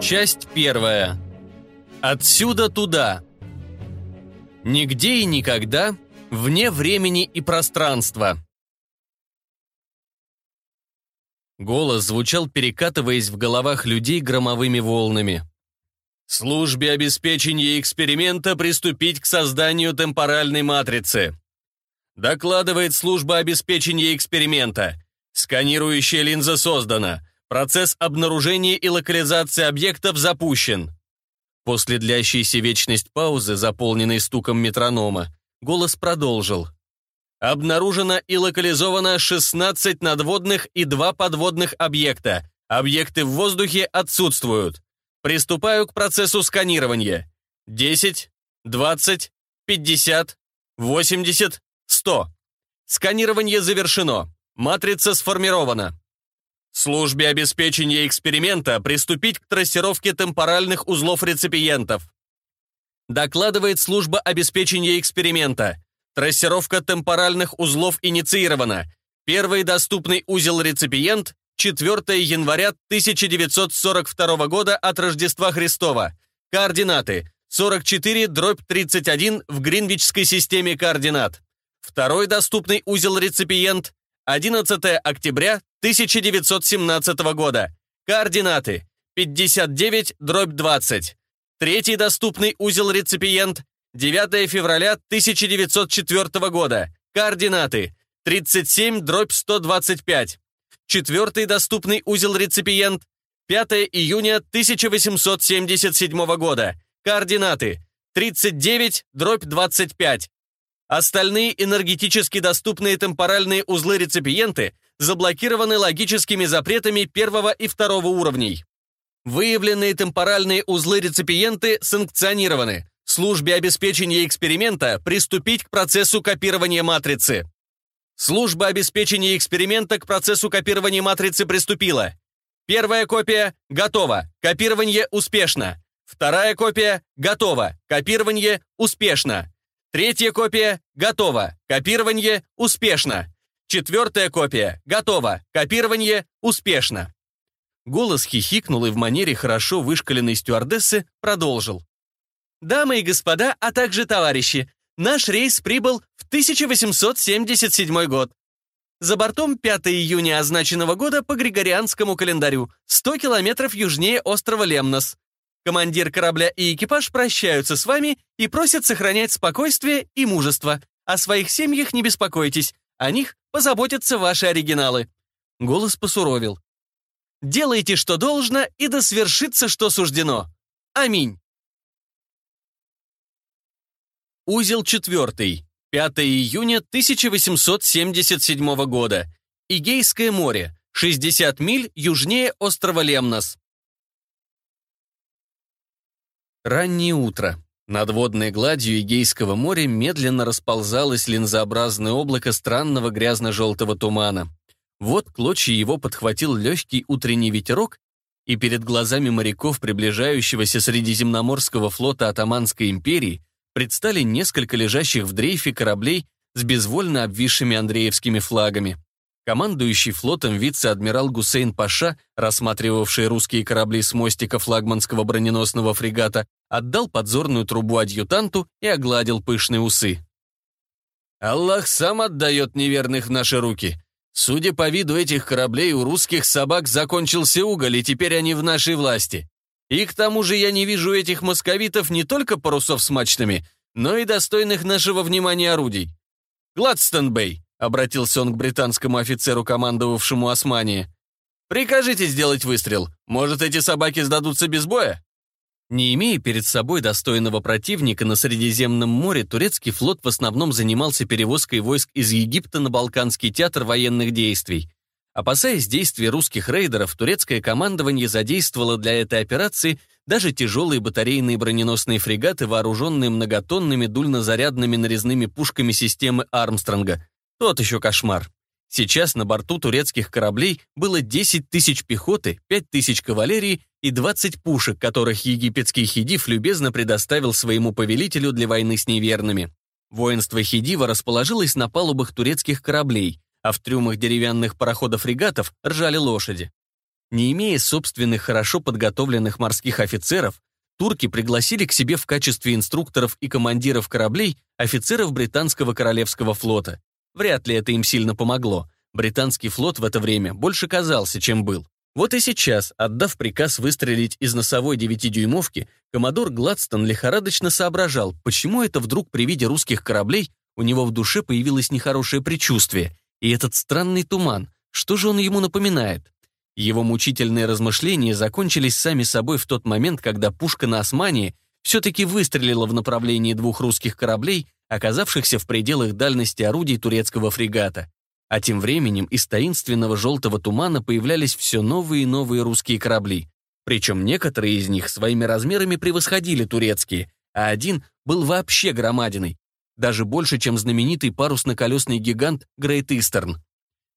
Часть первая. Отсюда туда. Нигде и никогда, вне времени и пространства. Голос звучал, перекатываясь в головах людей громовыми волнами. Службе обеспечения эксперимента приступить к созданию темпоральной матрицы. Докладывает служба обеспечения эксперимента. Сканирующая линза создана. Процесс обнаружения и локализации объектов запущен. После длящейся вечность паузы, заполненной стуком метронома, голос продолжил. Обнаружено и локализовано 16 надводных и 2 подводных объекта. Объекты в воздухе отсутствуют. Приступаю к процессу сканирования. 10, 20, 50, 80, 100. Сканирование завершено. Матрица сформирована. Службе обеспечения эксперимента приступить к трассировке темпоральных узлов реципиентов. Докладывает служба обеспечения эксперимента. Трассировка темпоральных узлов инициирована. Первый доступный узел-реципиент 4 января 1942 года от Рождества Христова. Координаты 44-31 в Гринвичской системе координат. Второй доступный узел-реципиент 11 октября 1917 года. Координаты 59-20. Третий доступный узел-реципиент 9 февраля 1904 года. Координаты 37-125. Четвертый доступный узел-реципиент 5 июня 1877 года. Координаты 39-25. Остальные энергетически доступные темпоральные узлы-реципиенты заблокированы логическими запретами первого и второго уровней. Выявленные темпоральные узлы-реципиенты санкционированы. Службе обеспечения эксперимента приступить к процессу копирования матрицы. Служба обеспечения эксперимента к процессу копирования матрицы приступила. Первая копия готова. Копирование успешно. Вторая копия готова. Копирование успешно. Третья копия готова. Копирование успешно. Четвертая копия. Готово. Копирование успешно. Голос хихикнул и в манере хорошо вышкаленной стюардессы продолжил. «Дамы и господа, а также товарищи, наш рейс прибыл в 1877 год. За бортом 5 июня означенного года по Григорианскому календарю, 100 километров южнее острова Лемнос. Командир корабля и экипаж прощаются с вами и просят сохранять спокойствие и мужество. О своих семьях не беспокойтесь, о них позаботятся ваши оригиналы». Голос посуровил. «Делайте, что должно, и да свершится, что суждено. Аминь». Узел четвертый. 5 июня 1877 года. Игейское море. 60 миль южнее острова Лемнос. Раннее утро. Над водной гладью Эгейского моря медленно расползалось линзообразное облако странного грязно-желтого тумана. Вот клочья его подхватил легкий утренний ветерок, и перед глазами моряков приближающегося Средиземноморского флота Атаманской империи предстали несколько лежащих в дрейфе кораблей с безвольно обвисшими Андреевскими флагами. Командующий флотом вице-адмирал Гусейн Паша, рассматривавший русские корабли с мостика флагманского броненосного фрегата, отдал подзорную трубу адъютанту и огладил пышные усы. «Аллах сам отдает неверных в наши руки. Судя по виду этих кораблей, у русских собак закончился уголь, и теперь они в нашей власти. И к тому же я не вижу этих московитов не только парусов с мачтами, но и достойных нашего внимания орудий. Гладстонбей, обратился он к британскому офицеру, командовавшему Османи. «Прикажите сделать выстрел. Может, эти собаки сдадутся без боя?» Не имея перед собой достойного противника на Средиземном море, турецкий флот в основном занимался перевозкой войск из Египта на Балканский театр военных действий. Опасаясь действий русских рейдеров, турецкое командование задействовало для этой операции даже тяжелые батарейные броненосные фрегаты, вооруженные многотонными дульнозарядными нарезными пушками системы Армстронга – тот еще кошмар. Сейчас на борту турецких кораблей было 10 тысяч пехоты, 5 тысяч кавалерии и 20 пушек, которых египетский хидив любезно предоставил своему повелителю для войны с неверными. Воинство хидива расположилось на палубах турецких кораблей, а в трюмах деревянных пароходов-регатов ржали лошади. Не имея собственных хорошо подготовленных морских офицеров, турки пригласили к себе в качестве инструкторов и командиров кораблей офицеров британского королевского флота. Вряд ли это им сильно помогло. Британский флот в это время больше казался, чем был. Вот и сейчас, отдав приказ выстрелить из носовой девятидюймовки, коммодор Гладстон лихорадочно соображал, почему это вдруг при виде русских кораблей у него в душе появилось нехорошее предчувствие, и этот странный туман, что же он ему напоминает? Его мучительные размышления закончились сами собой в тот момент, когда пушка на Османии – все-таки выстрелила в направлении двух русских кораблей, оказавшихся в пределах дальности орудий турецкого фрегата. А тем временем из таинственного желтого тумана появлялись все новые и новые русские корабли. Причем некоторые из них своими размерами превосходили турецкие, а один был вообще громадиной, даже больше, чем знаменитый парусно-колесный гигант Грейт Истерн.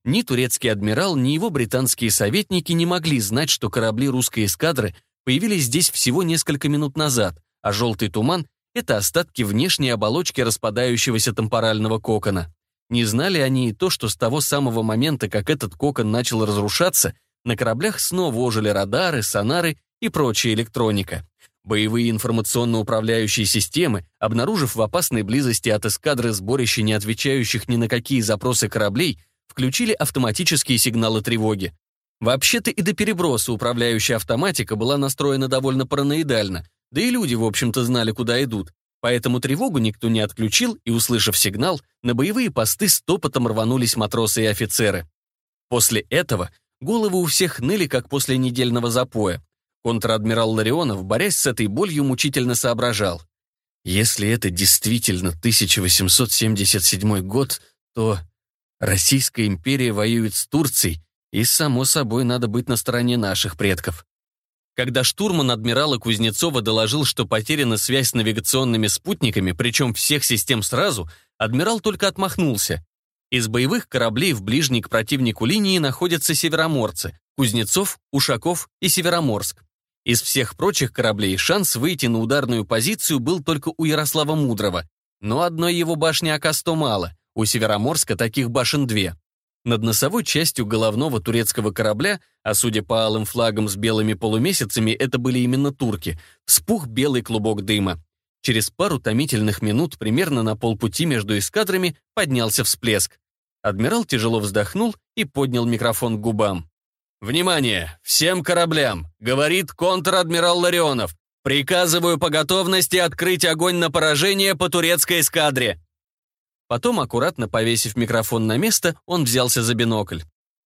Ни турецкий адмирал, ни его британские советники не могли знать, что корабли русской эскадры появились здесь всего несколько минут назад, а желтый туман — это остатки внешней оболочки распадающегося темпорального кокона. Не знали они и то, что с того самого момента, как этот кокон начал разрушаться, на кораблях снова ожили радары, сонары и прочая электроника. Боевые информационно-управляющие системы, обнаружив в опасной близости от эскадры сборище не отвечающих ни на какие запросы кораблей, включили автоматические сигналы тревоги. Вообще-то и до переброса управляющая автоматика была настроена довольно параноидально, да и люди, в общем-то, знали, куда идут. Поэтому тревогу никто не отключил, и, услышав сигнал, на боевые посты стопотом рванулись матросы и офицеры. После этого головы у всех ныли, как после недельного запоя. Контр-адмирал Ларионов, борясь с этой болью, мучительно соображал. Если это действительно 1877 год, то Российская империя воюет с Турцией, и, само собой, надо быть на стороне наших предков. Когда штурман адмирала Кузнецова доложил, что потеряна связь с навигационными спутниками, причем всех систем сразу, адмирал только отмахнулся. Из боевых кораблей в ближней к противнику линии находятся североморцы – Кузнецов, Ушаков и Североморск. Из всех прочих кораблей шанс выйти на ударную позицию был только у Ярослава Мудрого, но одной его башни Акасто мало, у Североморска таких башен две. Над носовой частью головного турецкого корабля, а судя по алым флагам с белыми полумесяцами, это были именно турки, Спух белый клубок дыма. Через пару томительных минут, примерно на полпути между эскадрами, поднялся всплеск. Адмирал тяжело вздохнул и поднял микрофон к губам. «Внимание! Всем кораблям!» — говорит контр-адмирал Ларионов. «Приказываю по готовности открыть огонь на поражение по турецкой эскадре!» Потом, аккуратно повесив микрофон на место, он взялся за бинокль.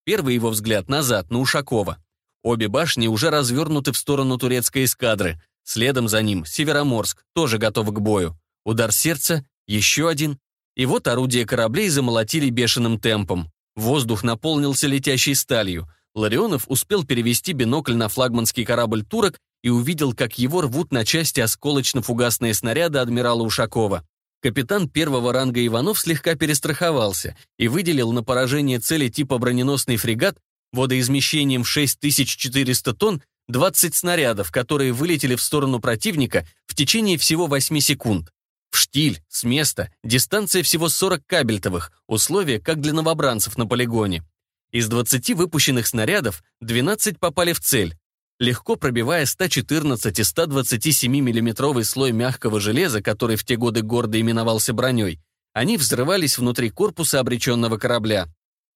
Первый его взгляд назад, на Ушакова. Обе башни уже развернуты в сторону турецкой эскадры. Следом за ним Североморск, тоже готов к бою. Удар сердца, еще один. И вот орудия кораблей замолотили бешеным темпом. Воздух наполнился летящей сталью. Ларионов успел перевести бинокль на флагманский корабль «Турок» и увидел, как его рвут на части осколочно-фугасные снаряды адмирала Ушакова капитан первого ранга Иванов слегка перестраховался и выделил на поражение цели типа броненосный фрегат водоизмещением в 6400 тонн 20 снарядов, которые вылетели в сторону противника в течение всего 8 секунд. В штиль, с места, дистанция всего 40 кабельтовых, условия как для новобранцев на полигоне. Из 20 выпущенных снарядов 12 попали в цель, легко пробивая 114 и 127 миллиметровый слой мягкого железа, который в те годы гордо именовался броней, они взрывались внутри корпуса обреченного корабля.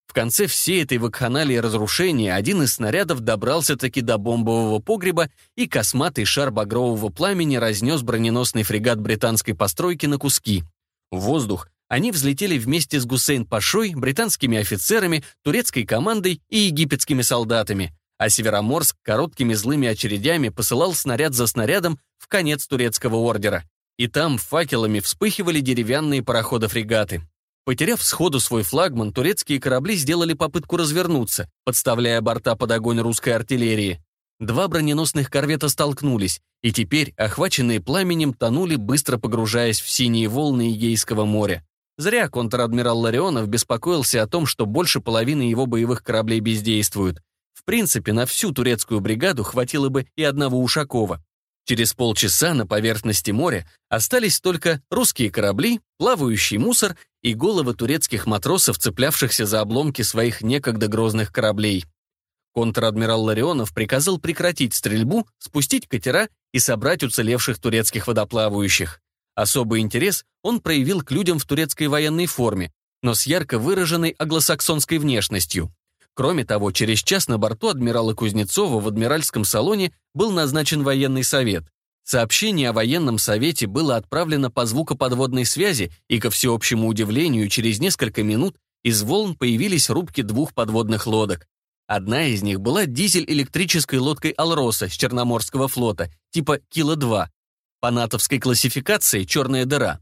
В конце всей этой вакханалии разрушения один из снарядов добрался-таки до бомбового погреба, и косматый шар багрового пламени разнес броненосный фрегат британской постройки на куски. В воздух они взлетели вместе с Гусейн-Пашой, британскими офицерами, турецкой командой и египетскими солдатами а Североморск короткими злыми очередями посылал снаряд за снарядом в конец турецкого ордера. И там факелами вспыхивали деревянные пароходы-фрегаты. Потеряв сходу свой флагман, турецкие корабли сделали попытку развернуться, подставляя борта под огонь русской артиллерии. Два броненосных корвета столкнулись, и теперь, охваченные пламенем, тонули, быстро погружаясь в синие волны Егейского моря. Зря контр-адмирал Ларионов беспокоился о том, что больше половины его боевых кораблей бездействуют. В принципе, на всю турецкую бригаду хватило бы и одного Ушакова. Через полчаса на поверхности моря остались только русские корабли, плавающий мусор и головы турецких матросов, цеплявшихся за обломки своих некогда грозных кораблей. Контр-адмирал Ларионов приказал прекратить стрельбу, спустить катера и собрать уцелевших турецких водоплавающих. Особый интерес он проявил к людям в турецкой военной форме, но с ярко выраженной аглосаксонской внешностью. Кроме того, через час на борту адмирала Кузнецова в адмиральском салоне был назначен военный совет. Сообщение о военном совете было отправлено по звукоподводной связи, и, ко всеобщему удивлению, через несколько минут из волн появились рубки двух подводных лодок. Одна из них была дизель-электрической лодкой «Алроса» с Черноморского флота, типа Кило-2 по натовской классификации «Черная дыра».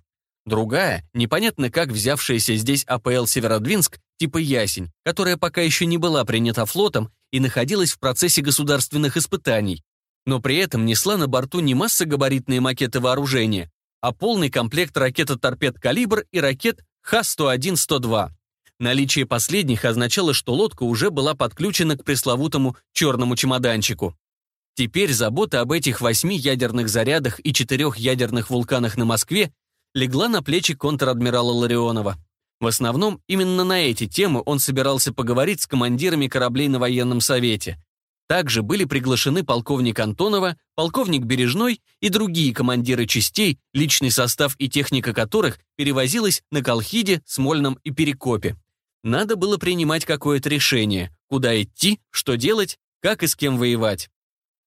Другая, непонятно как взявшаяся здесь АПЛ «Северодвинск» типа «Ясень», которая пока еще не была принята флотом и находилась в процессе государственных испытаний, но при этом несла на борту не массогабаритные макеты вооружения, а полный комплект ракета-торпед «Калибр» и ракет Х-101-102. Наличие последних означало, что лодка уже была подключена к пресловутому «черному чемоданчику». Теперь забота об этих восьми ядерных зарядах и четырех ядерных вулканах на Москве легла на плечи контр-адмирала Ларионова. В основном именно на эти темы он собирался поговорить с командирами кораблей на военном совете. Также были приглашены полковник Антонова, полковник Бережной и другие командиры частей, личный состав и техника которых перевозилась на Колхиде, Смольном и Перекопе. Надо было принимать какое-то решение, куда идти, что делать, как и с кем воевать.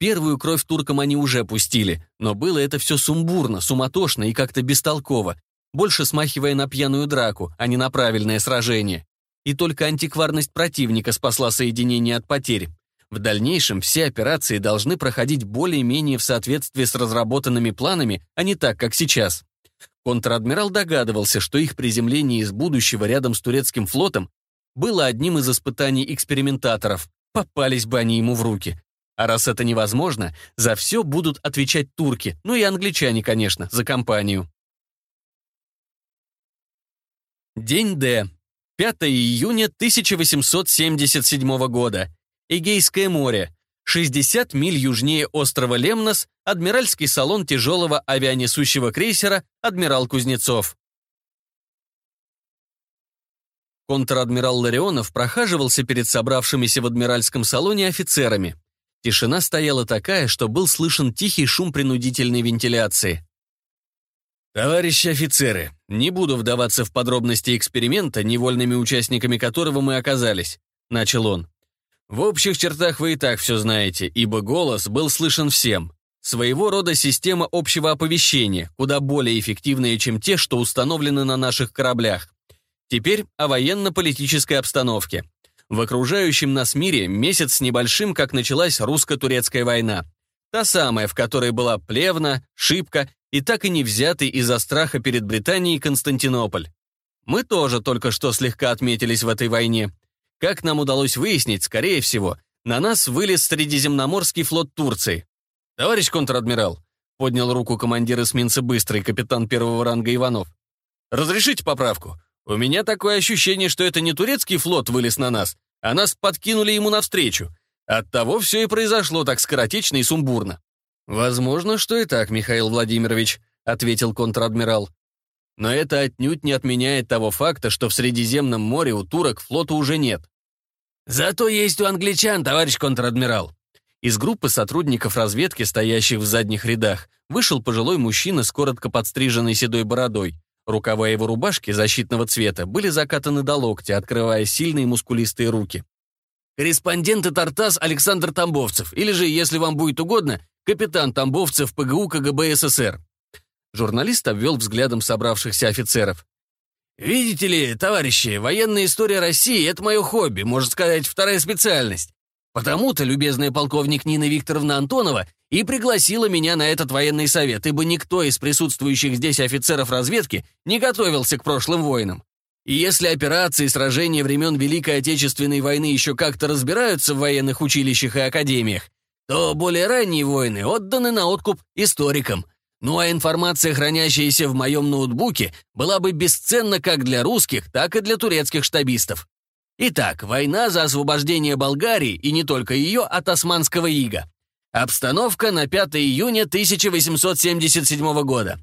Первую кровь туркам они уже пустили, но было это все сумбурно, суматошно и как-то бестолково, больше смахивая на пьяную драку, а не на правильное сражение. И только антикварность противника спасла соединение от потерь. В дальнейшем все операции должны проходить более-менее в соответствии с разработанными планами, а не так, как сейчас. Контрадмирал догадывался, что их приземление из будущего рядом с турецким флотом было одним из испытаний экспериментаторов. Попались бы они ему в руки. А раз это невозможно, за все будут отвечать турки, ну и англичане, конечно, за компанию. День Д. 5 июня 1877 года. Эгейское море. 60 миль южнее острова Лемнос, адмиральский салон тяжелого авианесущего крейсера «Адмирал Кузнецов». Контр-адмирал Ларионов прохаживался перед собравшимися в адмиральском салоне офицерами. Тишина стояла такая, что был слышен тихий шум принудительной вентиляции. «Товарищи офицеры, не буду вдаваться в подробности эксперимента, невольными участниками которого мы оказались», — начал он. «В общих чертах вы и так все знаете, ибо голос был слышен всем. Своего рода система общего оповещения, куда более эффективная, чем те, что установлены на наших кораблях. Теперь о военно-политической обстановке. В окружающем нас мире месяц с небольшим, как началась русско-турецкая война. Та самая, в которой была плевна, шибка и так и не взятый из-за страха перед Британией Константинополь. Мы тоже только что слегка отметились в этой войне. Как нам удалось выяснить, скорее всего, на нас вылез Средиземноморский флот Турции. «Товарищ контр-адмирал», — поднял руку командир эсминца «Быстрый» капитан первого ранга Иванов. «Разрешите поправку? У меня такое ощущение, что это не турецкий флот вылез на нас, а нас подкинули ему навстречу. Оттого все и произошло так скоротечно и сумбурно. «Возможно, что и так, Михаил Владимирович», — ответил контр-адмирал. «Но это отнюдь не отменяет того факта, что в Средиземном море у турок флота уже нет». «Зато есть у англичан, товарищ контр-адмирал». Из группы сотрудников разведки, стоящих в задних рядах, вышел пожилой мужчина с коротко подстриженной седой бородой. Рукава его рубашки защитного цвета были закатаны до локтя, открывая сильные мускулистые руки. Корреспондент и Тартас Александр Тамбовцев, или же, если вам будет угодно, капитан Тамбовцев ПГУ КГБ СССР. Журналист обвел взглядом собравшихся офицеров. «Видите ли, товарищи, военная история России — это мое хобби, можно сказать, вторая специальность. Потому-то, любезная полковник Нина Викторовна Антонова, и пригласила меня на этот военный совет, ибо никто из присутствующих здесь офицеров разведки не готовился к прошлым войнам. И если операции и сражения времен Великой Отечественной войны еще как-то разбираются в военных училищах и академиях, то более ранние войны отданы на откуп историкам. Ну а информация, хранящаяся в моем ноутбуке, была бы бесценна как для русских, так и для турецких штабистов. Итак, война за освобождение Болгарии, и не только ее, от османского ига. Обстановка на 5 июня 1877 года.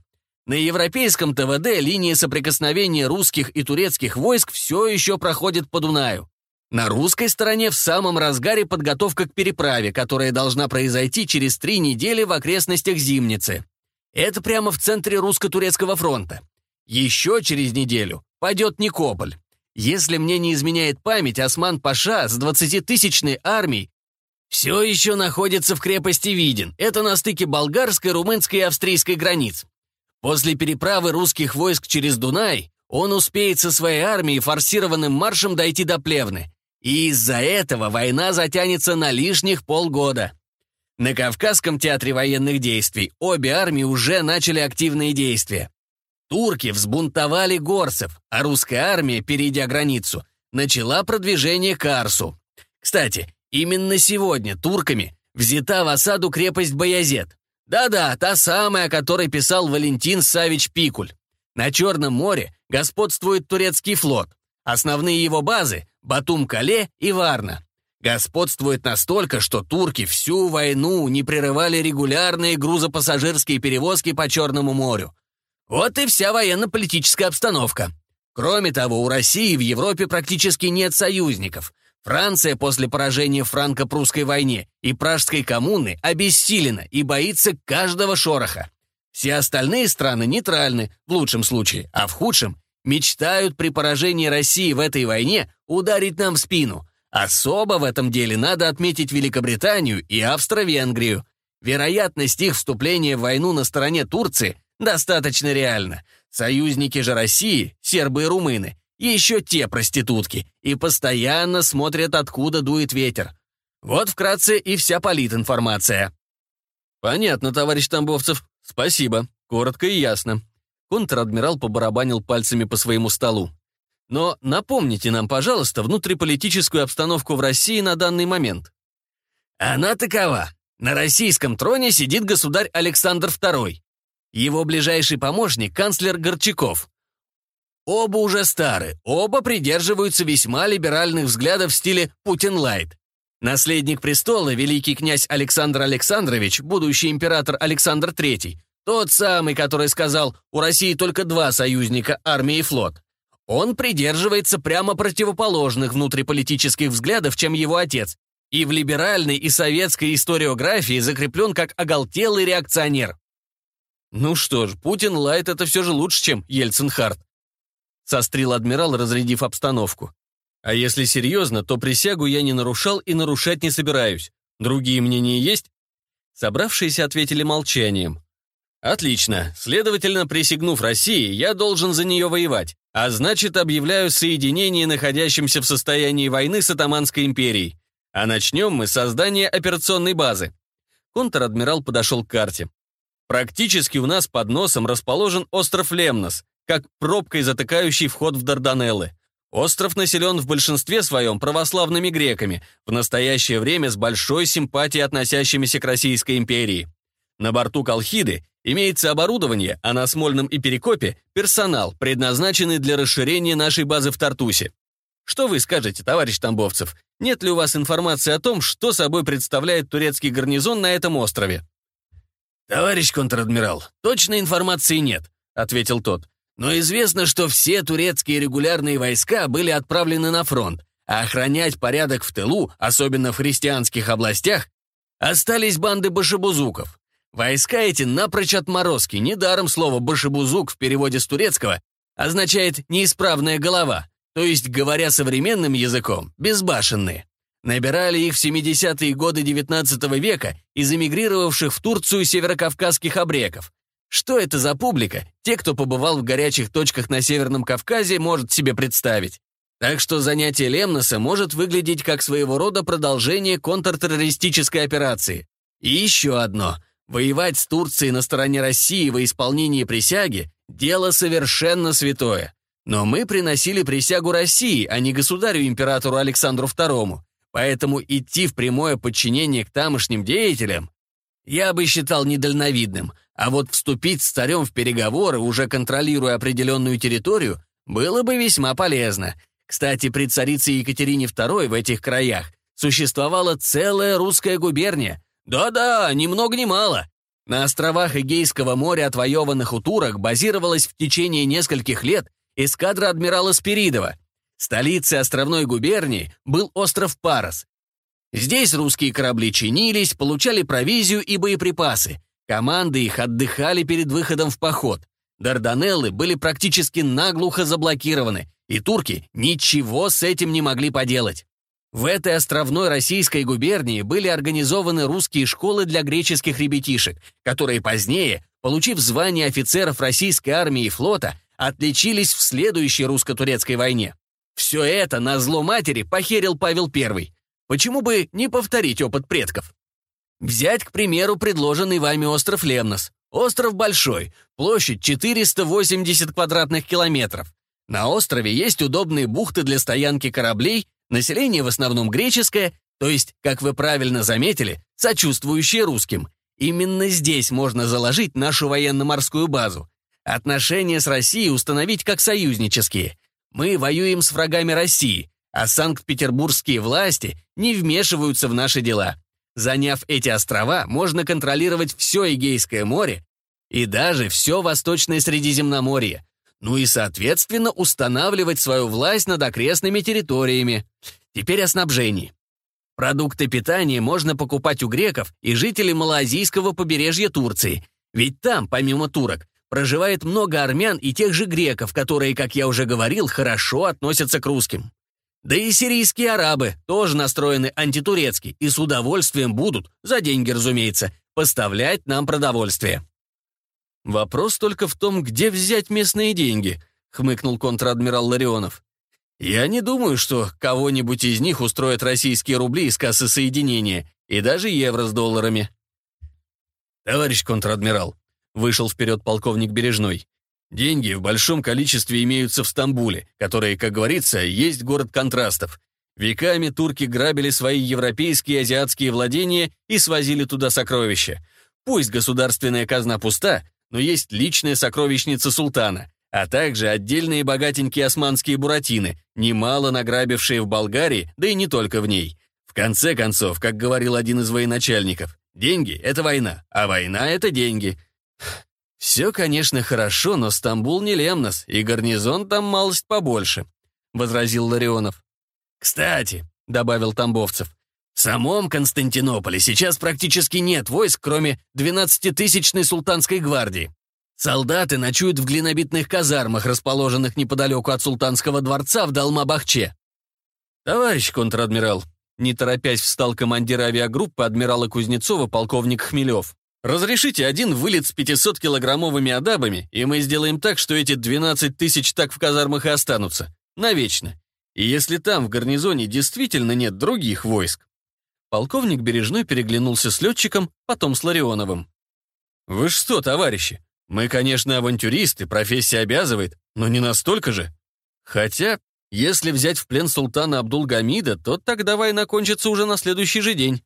На европейском ТВД линии соприкосновения русских и турецких войск все еще проходит по Дунаю. На русской стороне в самом разгаре подготовка к переправе, которая должна произойти через три недели в окрестностях Зимницы. Это прямо в центре русско-турецкого фронта. Еще через неделю пойдет Никополь. Если мне не изменяет память, Осман Паша с 20-тысячной армией все еще находится в крепости Виден. Это на стыке болгарской, румынской и австрийской границ. После переправы русских войск через Дунай он успеет со своей армией форсированным маршем дойти до Плевны. И из-за этого война затянется на лишних полгода. На Кавказском театре военных действий обе армии уже начали активные действия. Турки взбунтовали горцев, а русская армия, перейдя границу, начала продвижение к Арсу. Кстати, Именно сегодня турками взята в осаду крепость Боязет. Да-да, та самая, о которой писал Валентин Савич Пикуль. На Черном море господствует турецкий флот. Основные его базы – Батум-Кале и Варна. Господствует настолько, что турки всю войну не прерывали регулярные грузопассажирские перевозки по Черному морю. Вот и вся военно-политическая обстановка. Кроме того, у России в Европе практически нет союзников – Франция после поражения в франко-прусской войне и Пражской коммуны обессилена и боится каждого шороха. Все остальные страны нейтральны, в лучшем случае, а в худшем мечтают при поражении России в этой войне ударить нам в спину. Особо в этом деле надо отметить Великобританию и Австро-Венгрию. Вероятность их вступления в войну на стороне Турции достаточно реальна. Союзники же России, сербы и румыны, еще те проститутки. И постоянно смотрят, откуда дует ветер. Вот вкратце и вся политинформация. Понятно, товарищ Тамбовцев. Спасибо. Коротко и ясно. Контр-адмирал побарабанил пальцами по своему столу. Но напомните нам, пожалуйста, внутриполитическую обстановку в России на данный момент. Она такова. На российском троне сидит государь Александр II. Его ближайший помощник – канцлер Горчаков. Оба уже стары, оба придерживаются весьма либеральных взглядов в стиле «Путин-лайт». Наследник престола, великий князь Александр Александрович, будущий император Александр III, тот самый, который сказал «У России только два союзника, армия и флот». Он придерживается прямо противоположных внутриполитических взглядов, чем его отец, и в либеральной и советской историографии закреплен как оголтелый реакционер. Ну что ж, Путин-лайт это все же лучше, чем Ельцин-хард сострил адмирал, разрядив обстановку. А если серьезно, то присягу я не нарушал и нарушать не собираюсь. Другие мнения есть? Собравшиеся ответили молчанием. Отлично. Следовательно, присягнув России, я должен за нее воевать, а значит, объявляю соединение находящимся в состоянии войны с Атаманской империей. А начнем мы с создания операционной базы. Контр-адмирал подошел к карте. Практически у нас под носом расположен остров Лемнос, как пробкой затыкающий вход в Дарданеллы. Остров населен в большинстве своем православными греками, в настоящее время с большой симпатией относящимися к Российской империи. На борту Колхиды имеется оборудование, а на Смольном и Перекопе – персонал, предназначенный для расширения нашей базы в Тартусе. Что вы скажете, товарищ Тамбовцев? Нет ли у вас информации о том, что собой представляет турецкий гарнизон на этом острове? «Товарищ контр-адмирал, точной информации нет», — ответил тот. Но известно, что все турецкие регулярные войска были отправлены на фронт, а охранять порядок в тылу, особенно в христианских областях, остались банды башебузуков. Войска эти напрочь отморозки, недаром слово «башебузук» в переводе с турецкого означает «неисправная голова», то есть, говоря современным языком, «безбашенные». Набирали их в 70-е годы XIX века из эмигрировавших в Турцию северокавказских обреков, что это за публика? Те, кто побывал в горячих точках на Северном Кавказе, может себе представить. Так что занятие Лемноса может выглядеть как своего рода продолжение контртеррористической операции. И еще одно. Воевать с Турцией на стороне России во исполнении присяги – дело совершенно святое. Но мы приносили присягу России, а не государю-императору Александру II. Поэтому идти в прямое подчинение к тамошним деятелям я бы считал недальновидным – а вот вступить с царем в переговоры, уже контролируя определенную территорию, было бы весьма полезно. Кстати, при царице Екатерине II в этих краях существовала целая русская губерния. Да-да, ни много ни мало. На островах Эгейского моря, отвоеванных у турок, базировалась в течение нескольких лет эскадра адмирала Спиридова. Столицей островной губернии был остров Парос. Здесь русские корабли чинились, получали провизию и боеприпасы, Команды их отдыхали перед выходом в поход. Дарданеллы были практически наглухо заблокированы, и турки ничего с этим не могли поделать. В этой островной российской губернии были организованы русские школы для греческих ребятишек, которые позднее, получив звание офицеров российской армии и флота, отличились в следующей русско-турецкой войне. Все это на зло матери похерил Павел I. Почему бы не повторить опыт предков? Взять, к примеру, предложенный вами остров Лемнос. Остров большой, площадь 480 квадратных километров. На острове есть удобные бухты для стоянки кораблей, население в основном греческое, то есть, как вы правильно заметили, сочувствующее русским. Именно здесь можно заложить нашу военно-морскую базу. Отношения с Россией установить как союзнические. Мы воюем с врагами России, а санкт-петербургские власти не вмешиваются в наши дела. Заняв эти острова, можно контролировать все Эгейское море и даже все Восточное Средиземноморье, ну и, соответственно, устанавливать свою власть над окрестными территориями. Теперь о снабжении. Продукты питания можно покупать у греков и жителей малайзийского побережья Турции, ведь там, помимо турок, проживает много армян и тех же греков, которые, как я уже говорил, хорошо относятся к русским. Да и сирийские арабы тоже настроены антитурецки и с удовольствием будут, за деньги, разумеется, поставлять нам продовольствие. Вопрос только в том, где взять местные деньги, хмыкнул контр-адмирал Ларионов. Я не думаю, что кого-нибудь из них устроят российские рубли из кассы соединения и даже евро с долларами. Товарищ контр-адмирал, вышел вперед полковник Бережной, Деньги в большом количестве имеются в Стамбуле, который, как говорится, есть город контрастов. Веками турки грабили свои европейские и азиатские владения и свозили туда сокровища. Пусть государственная казна пуста, но есть личная сокровищница султана, а также отдельные богатенькие османские буратины, немало награбившие в Болгарии, да и не только в ней. В конце концов, как говорил один из военачальников, деньги — это война, а война — это деньги. «Все, конечно, хорошо, но Стамбул не Лемнос, и гарнизон там малость побольше», — возразил Ларионов. «Кстати», — добавил Тамбовцев, «в самом Константинополе сейчас практически нет войск, кроме двенадцатитысячной султанской гвардии. Солдаты ночуют в глинобитных казармах, расположенных неподалеку от султанского дворца в Далмабахче». «Товарищ контр-адмирал», — не торопясь встал командир авиагруппы адмирала Кузнецова полковник Хмелев. Разрешите один вылет с 500-килограммовыми адабами, и мы сделаем так, что эти 12 тысяч так в казармах и останутся. Навечно. И если там, в гарнизоне, действительно нет других войск. Полковник Бережной переглянулся с летчиком, потом с Ларионовым. «Вы что, товарищи? Мы, конечно, авантюристы, профессия обязывает, но не настолько же. Хотя, если взять в плен султана Абдулгамида, то тогда война кончится уже на следующий же день».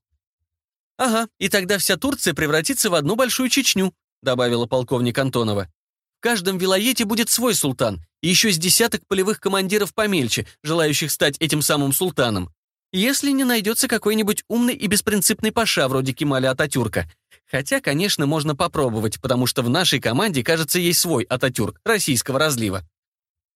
«Ага, и тогда вся Турция превратится в одну большую Чечню», добавила полковник Антонова. «В каждом вилоете будет свой султан, и еще с десяток полевых командиров помельче, желающих стать этим самым султаном. Если не найдется какой-нибудь умный и беспринципный паша вроде Кемаля Ататюрка. Хотя, конечно, можно попробовать, потому что в нашей команде, кажется, есть свой Ататюрк российского разлива».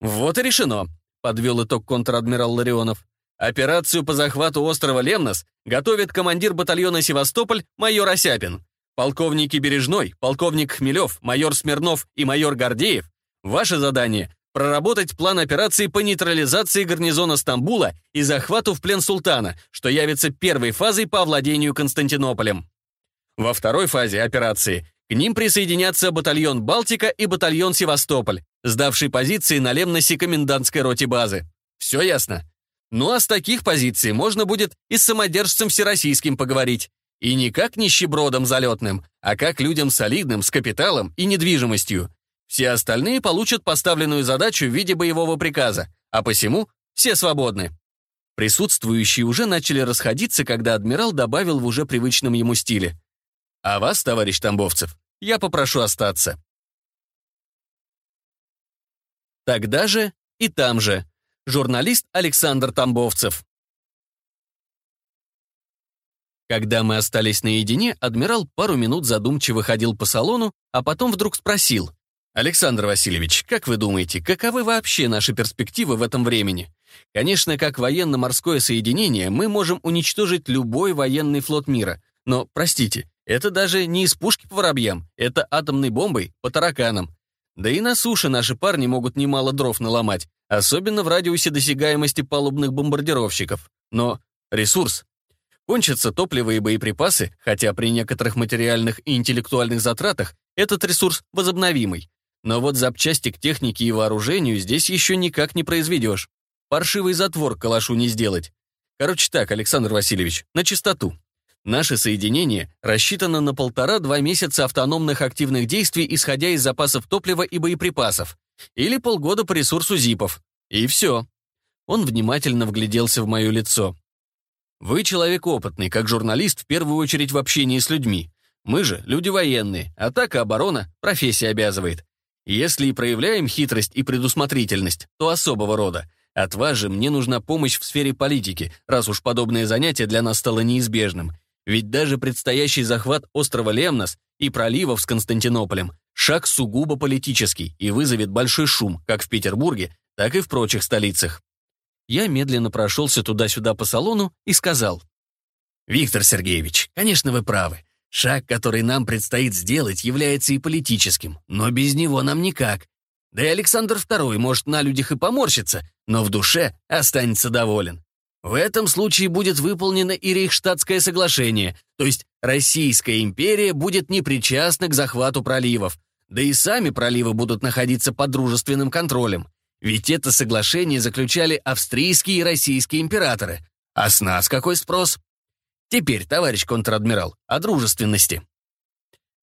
«Вот и решено», — подвел итог контр-адмирал Ларионов. Операцию по захвату острова Лемнос готовит командир батальона «Севастополь» майор Осяпин. Полковники Бережной, полковник Хмелев, майор Смирнов и майор Гордеев, ваше задание – проработать план операции по нейтрализации гарнизона Стамбула и захвату в плен султана, что явится первой фазой по овладению Константинополем. Во второй фазе операции к ним присоединятся батальон «Балтика» и батальон «Севастополь», сдавший позиции на Лемносе комендантской роте базы. Все ясно? Ну а с таких позиций можно будет и с самодержцем всероссийским поговорить. И не как нищебродом залетным, а как людям солидным, с капиталом и недвижимостью. Все остальные получат поставленную задачу в виде боевого приказа, а посему все свободны. Присутствующие уже начали расходиться, когда адмирал добавил в уже привычном ему стиле. «А вас, товарищ Тамбовцев, я попрошу остаться». Тогда же и там же журналист Александр Тамбовцев. Когда мы остались наедине, адмирал пару минут задумчиво ходил по салону, а потом вдруг спросил. «Александр Васильевич, как вы думаете, каковы вообще наши перспективы в этом времени? Конечно, как военно-морское соединение мы можем уничтожить любой военный флот мира, но, простите, это даже не из пушки по воробьям, это атомной бомбой по тараканам. Да и на суше наши парни могут немало дров наломать, Особенно в радиусе досягаемости палубных бомбардировщиков. Но ресурс. Кончатся топливо и боеприпасы, хотя при некоторых материальных и интеллектуальных затратах этот ресурс возобновимый. Но вот запчасти к технике и вооружению здесь еще никак не произведешь. Паршивый затвор калашу не сделать. Короче так, Александр Васильевич, на чистоту. Наше соединение рассчитано на полтора-два месяца автономных активных действий, исходя из запасов топлива и боеприпасов. Или полгода по ресурсу зипов. И все. Он внимательно вгляделся в мое лицо. Вы человек опытный, как журналист, в первую очередь в общении с людьми. Мы же люди военные. Атака, оборона, профессия обязывает. Если и проявляем хитрость и предусмотрительность, то особого рода. От вас же мне нужна помощь в сфере политики, раз уж подобное занятие для нас стало неизбежным. Ведь даже предстоящий захват острова Лемнос и проливов с Константинополем Шаг сугубо политический и вызовет большой шум как в Петербурге, так и в прочих столицах. Я медленно прошелся туда-сюда по салону и сказал. «Виктор Сергеевич, конечно, вы правы. Шаг, который нам предстоит сделать, является и политическим, но без него нам никак. Да и Александр II может на людях и поморщиться, но в душе останется доволен. В этом случае будет выполнено и Рейхштадтское соглашение, то есть Российская империя будет непричастна к захвату проливов, да и сами проливы будут находиться под дружественным контролем. Ведь это соглашение заключали австрийские и российские императоры. А с нас какой спрос? Теперь, товарищ контр-адмирал, о дружественности.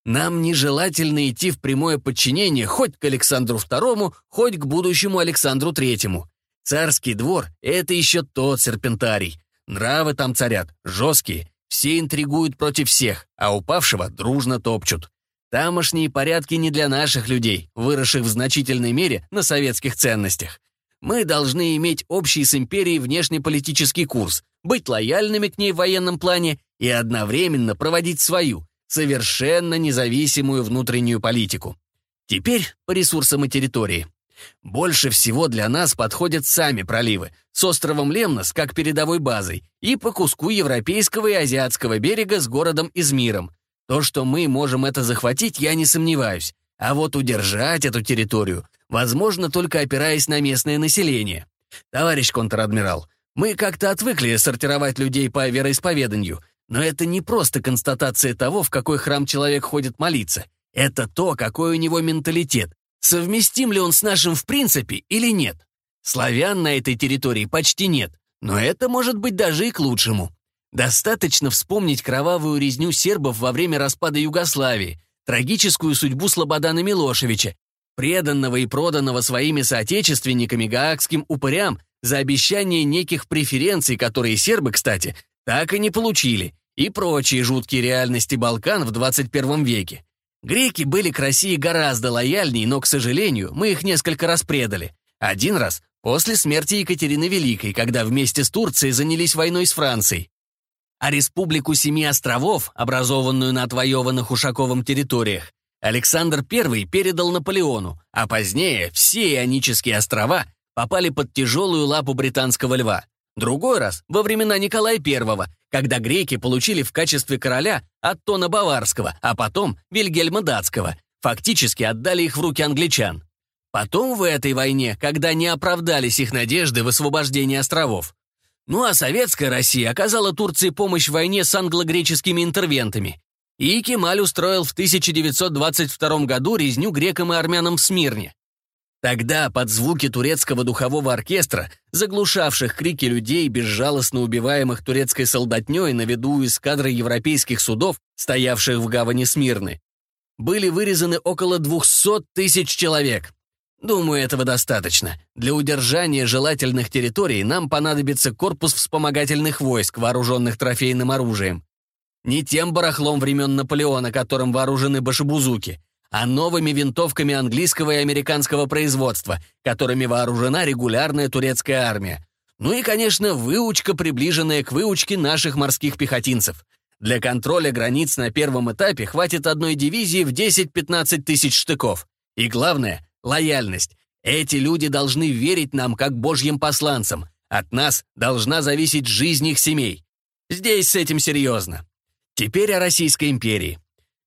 Нам нежелательно идти в прямое подчинение хоть к Александру II, хоть к будущему Александру III. Царский двор — это еще тот серпентарий. Нравы там царят, жесткие, все интригуют против всех, а упавшего дружно топчут. Тамошние порядки не для наших людей, выросших в значительной мере на советских ценностях. Мы должны иметь общий с империей внешнеполитический курс, быть лояльными к ней в военном плане и одновременно проводить свою, совершенно независимую внутреннюю политику. Теперь по ресурсам и территории. Больше всего для нас подходят сами проливы, с островом Лемнос как передовой базой и по куску европейского и азиатского берега с городом Измиром, то, что мы можем это захватить, я не сомневаюсь. А вот удержать эту территорию возможно только опираясь на местное население. Товарищ контр-адмирал, мы как-то отвыкли сортировать людей по вероисповеданию, но это не просто констатация того, в какой храм человек ходит молиться. Это то, какой у него менталитет. Совместим ли он с нашим в принципе или нет? Славян на этой территории почти нет, но это может быть даже и к лучшему. Достаточно вспомнить кровавую резню сербов во время распада Югославии, трагическую судьбу Слободана Милошевича, преданного и проданного своими соотечественниками гаагским упырям за обещание неких преференций, которые сербы, кстати, так и не получили, и прочие жуткие реальности Балкан в 21 веке. Греки были к России гораздо лояльнее, но, к сожалению, мы их несколько раз предали. Один раз после смерти Екатерины Великой, когда вместе с Турцией занялись войной с Францией а республику Семи островов, образованную на отвоеванных Ушаковым территориях, Александр I передал Наполеону, а позднее все Ионические острова попали под тяжелую лапу британского льва. Другой раз, во времена Николая I, когда греки получили в качестве короля Аттона Баварского, а потом Вильгельма Датского, фактически отдали их в руки англичан. Потом в этой войне, когда не оправдались их надежды в освобождении островов, ну а советская Россия оказала Турции помощь в войне с англо-греческими интервентами. И Кемаль устроил в 1922 году резню грекам и армянам в Смирне. Тогда под звуки турецкого духового оркестра, заглушавших крики людей, безжалостно убиваемых турецкой солдатней на виду эскадры европейских судов, стоявших в гавани Смирны, были вырезаны около 200 тысяч человек, Думаю, этого достаточно. Для удержания желательных территорий нам понадобится корпус вспомогательных войск, вооруженных трофейным оружием. Не тем барахлом времен Наполеона, которым вооружены башебузуки, а новыми винтовками английского и американского производства, которыми вооружена регулярная турецкая армия. Ну и, конечно, выучка, приближенная к выучке наших морских пехотинцев. Для контроля границ на первом этапе хватит одной дивизии в 10-15 тысяч штыков. И главное, лояльность. Эти люди должны верить нам, как божьим посланцам. От нас должна зависеть жизнь их семей. Здесь с этим серьезно. Теперь о Российской империи.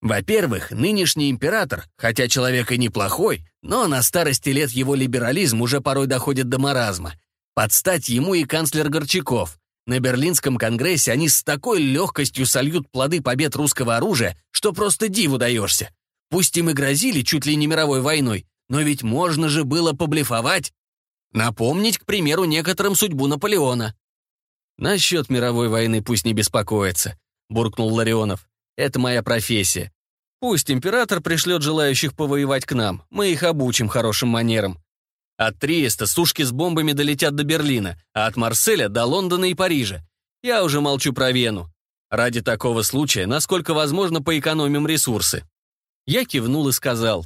Во-первых, нынешний император, хотя человек и неплохой, но на старости лет его либерализм уже порой доходит до маразма. Подстать ему и канцлер Горчаков. На Берлинском конгрессе они с такой легкостью сольют плоды побед русского оружия, что просто диву даешься. Пусть им и грозили чуть ли не мировой войной, но ведь можно же было поблефовать. Напомнить, к примеру, некоторым судьбу Наполеона. «Насчет мировой войны пусть не беспокоится», — буркнул Ларионов. «Это моя профессия. Пусть император пришлет желающих повоевать к нам, мы их обучим хорошим манерам. От Триеста сушки с бомбами долетят до Берлина, а от Марселя до Лондона и Парижа. Я уже молчу про Вену. Ради такого случая, насколько возможно, поэкономим ресурсы». Я кивнул и сказал.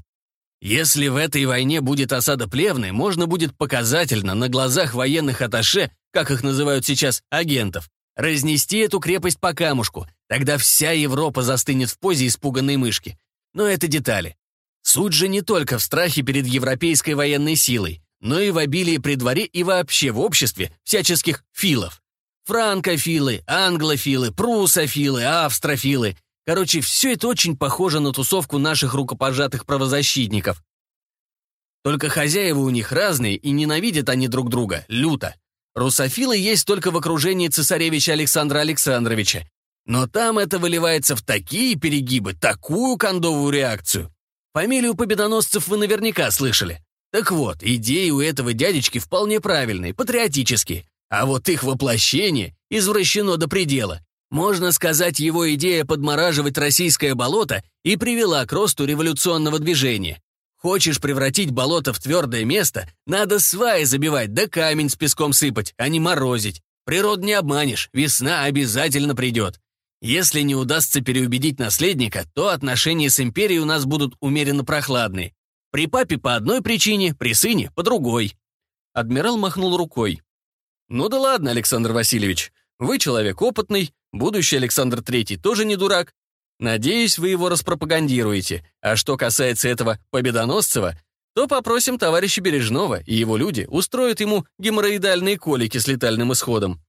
Если в этой войне будет осада плевны, можно будет показательно на глазах военных аташе, как их называют сейчас, агентов, разнести эту крепость по камушку. Тогда вся Европа застынет в позе испуганной мышки. Но это детали. Суть же не только в страхе перед европейской военной силой, но и в обилии при дворе и вообще в обществе всяческих филов. Франкофилы, англофилы, прусофилы, австрофилы — Короче, все это очень похоже на тусовку наших рукопожатых правозащитников. Только хозяева у них разные, и ненавидят они друг друга, люто. Русофилы есть только в окружении цесаревича Александра Александровича. Но там это выливается в такие перегибы, такую кондовую реакцию. Фамилию победоносцев вы наверняка слышали. Так вот, идеи у этого дядечки вполне правильные, патриотические. А вот их воплощение извращено до предела. Можно сказать, его идея подмораживать российское болото и привела к росту революционного движения. Хочешь превратить болото в твердое место, надо сваи забивать, да камень с песком сыпать, а не морозить. Природ не обманешь, весна обязательно придет. Если не удастся переубедить наследника, то отношения с империей у нас будут умеренно прохладные. При папе по одной причине, при сыне по другой. Адмирал махнул рукой. «Ну да ладно, Александр Васильевич, вы человек опытный, Будущий Александр Третий тоже не дурак. Надеюсь, вы его распропагандируете. А что касается этого Победоносцева, то попросим товарища Бережного, и его люди устроят ему геморроидальные колики с летальным исходом».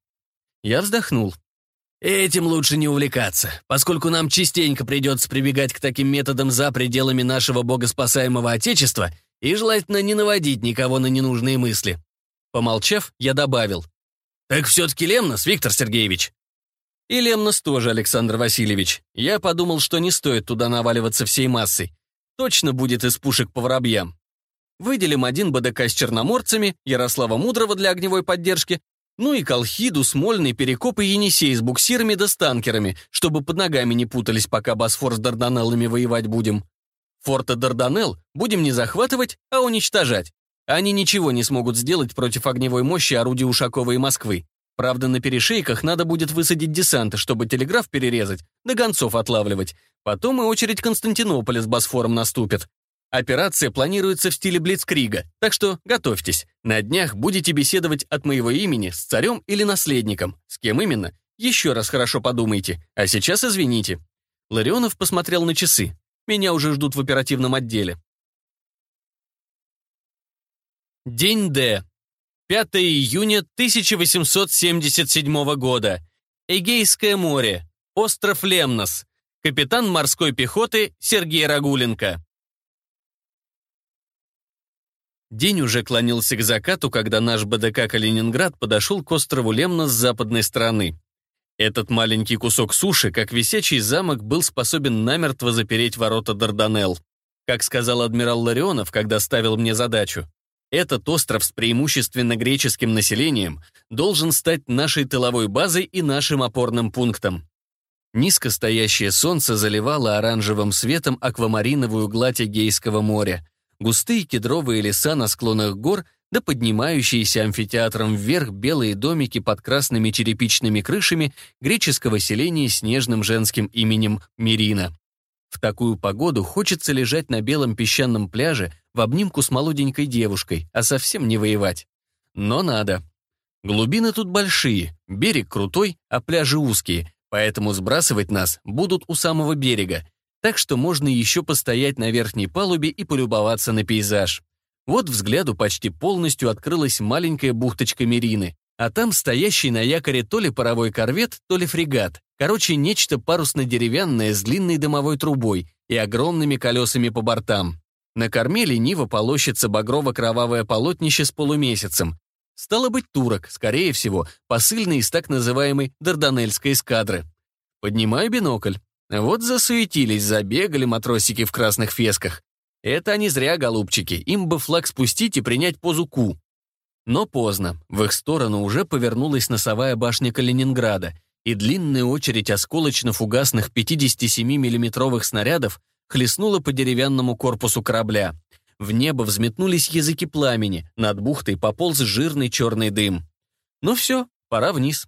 Я вздохнул. «Этим лучше не увлекаться, поскольку нам частенько придется прибегать к таким методам за пределами нашего богоспасаемого Отечества и желательно не наводить никого на ненужные мысли». Помолчав, я добавил. «Так все-таки Лемнос, Виктор Сергеевич, и Лемнос тоже, Александр Васильевич. Я подумал, что не стоит туда наваливаться всей массой. Точно будет из пушек по воробьям. Выделим один БДК с черноморцами, Ярослава Мудрого для огневой поддержки, ну и Колхиду, Смольный, Перекоп и Енисей с буксирами да с танкерами, чтобы под ногами не путались, пока Босфор с Дарданеллами воевать будем. Форта Дарданелл будем не захватывать, а уничтожать. Они ничего не смогут сделать против огневой мощи орудий Ушакова и Москвы. Правда, на перешейках надо будет высадить десанты, чтобы телеграф перерезать, да гонцов отлавливать. Потом и очередь Константинополя с Босфором наступит. Операция планируется в стиле Блицкрига, так что готовьтесь. На днях будете беседовать от моего имени с царем или наследником. С кем именно? Еще раз хорошо подумайте. А сейчас извините. Ларионов посмотрел на часы. Меня уже ждут в оперативном отделе. День Д. 5 июня 1877 года. Эгейское море. Остров Лемнос. Капитан морской пехоты Сергей Рагуленко. День уже клонился к закату, когда наш БДК «Калининград» подошел к острову Лемнос с западной стороны. Этот маленький кусок суши, как висячий замок, был способен намертво запереть ворота Дарданелл. Как сказал адмирал Ларионов, когда ставил мне задачу, этот остров с преимущественно греческим населением должен стать нашей тыловой базой и нашим опорным пунктом. Низко стоящее солнце заливало оранжевым светом аквамариновую гладь Эгейского моря, густые кедровые леса на склонах гор да поднимающиеся амфитеатром вверх белые домики под красными черепичными крышами греческого селения с нежным женским именем Мирина. В такую погоду хочется лежать на белом песчаном пляже в обнимку с молоденькой девушкой, а совсем не воевать. Но надо. Глубины тут большие, берег крутой, а пляжи узкие, поэтому сбрасывать нас будут у самого берега, так что можно еще постоять на верхней палубе и полюбоваться на пейзаж. Вот взгляду почти полностью открылась маленькая бухточка Мерины, а там стоящий на якоре то ли паровой корвет, то ли фрегат. Короче, нечто парусно-деревянное с длинной дымовой трубой и огромными колесами по бортам. На корме лениво полощется багрово-кровавое полотнище с полумесяцем. Стало быть, турок, скорее всего, посыльный из так называемой Дарданельской эскадры. Поднимаю бинокль. Вот засуетились, забегали матросики в красных фесках. Это они зря, голубчики, им бы флаг спустить и принять позу Ку. Но поздно. В их сторону уже повернулась носовая башня Калининграда, и длинная очередь осколочно-фугасных 57 миллиметровых снарядов хлестнула по деревянному корпусу корабля. В небо взметнулись языки пламени, над бухтой пополз жирный черный дым. Ну все, пора вниз.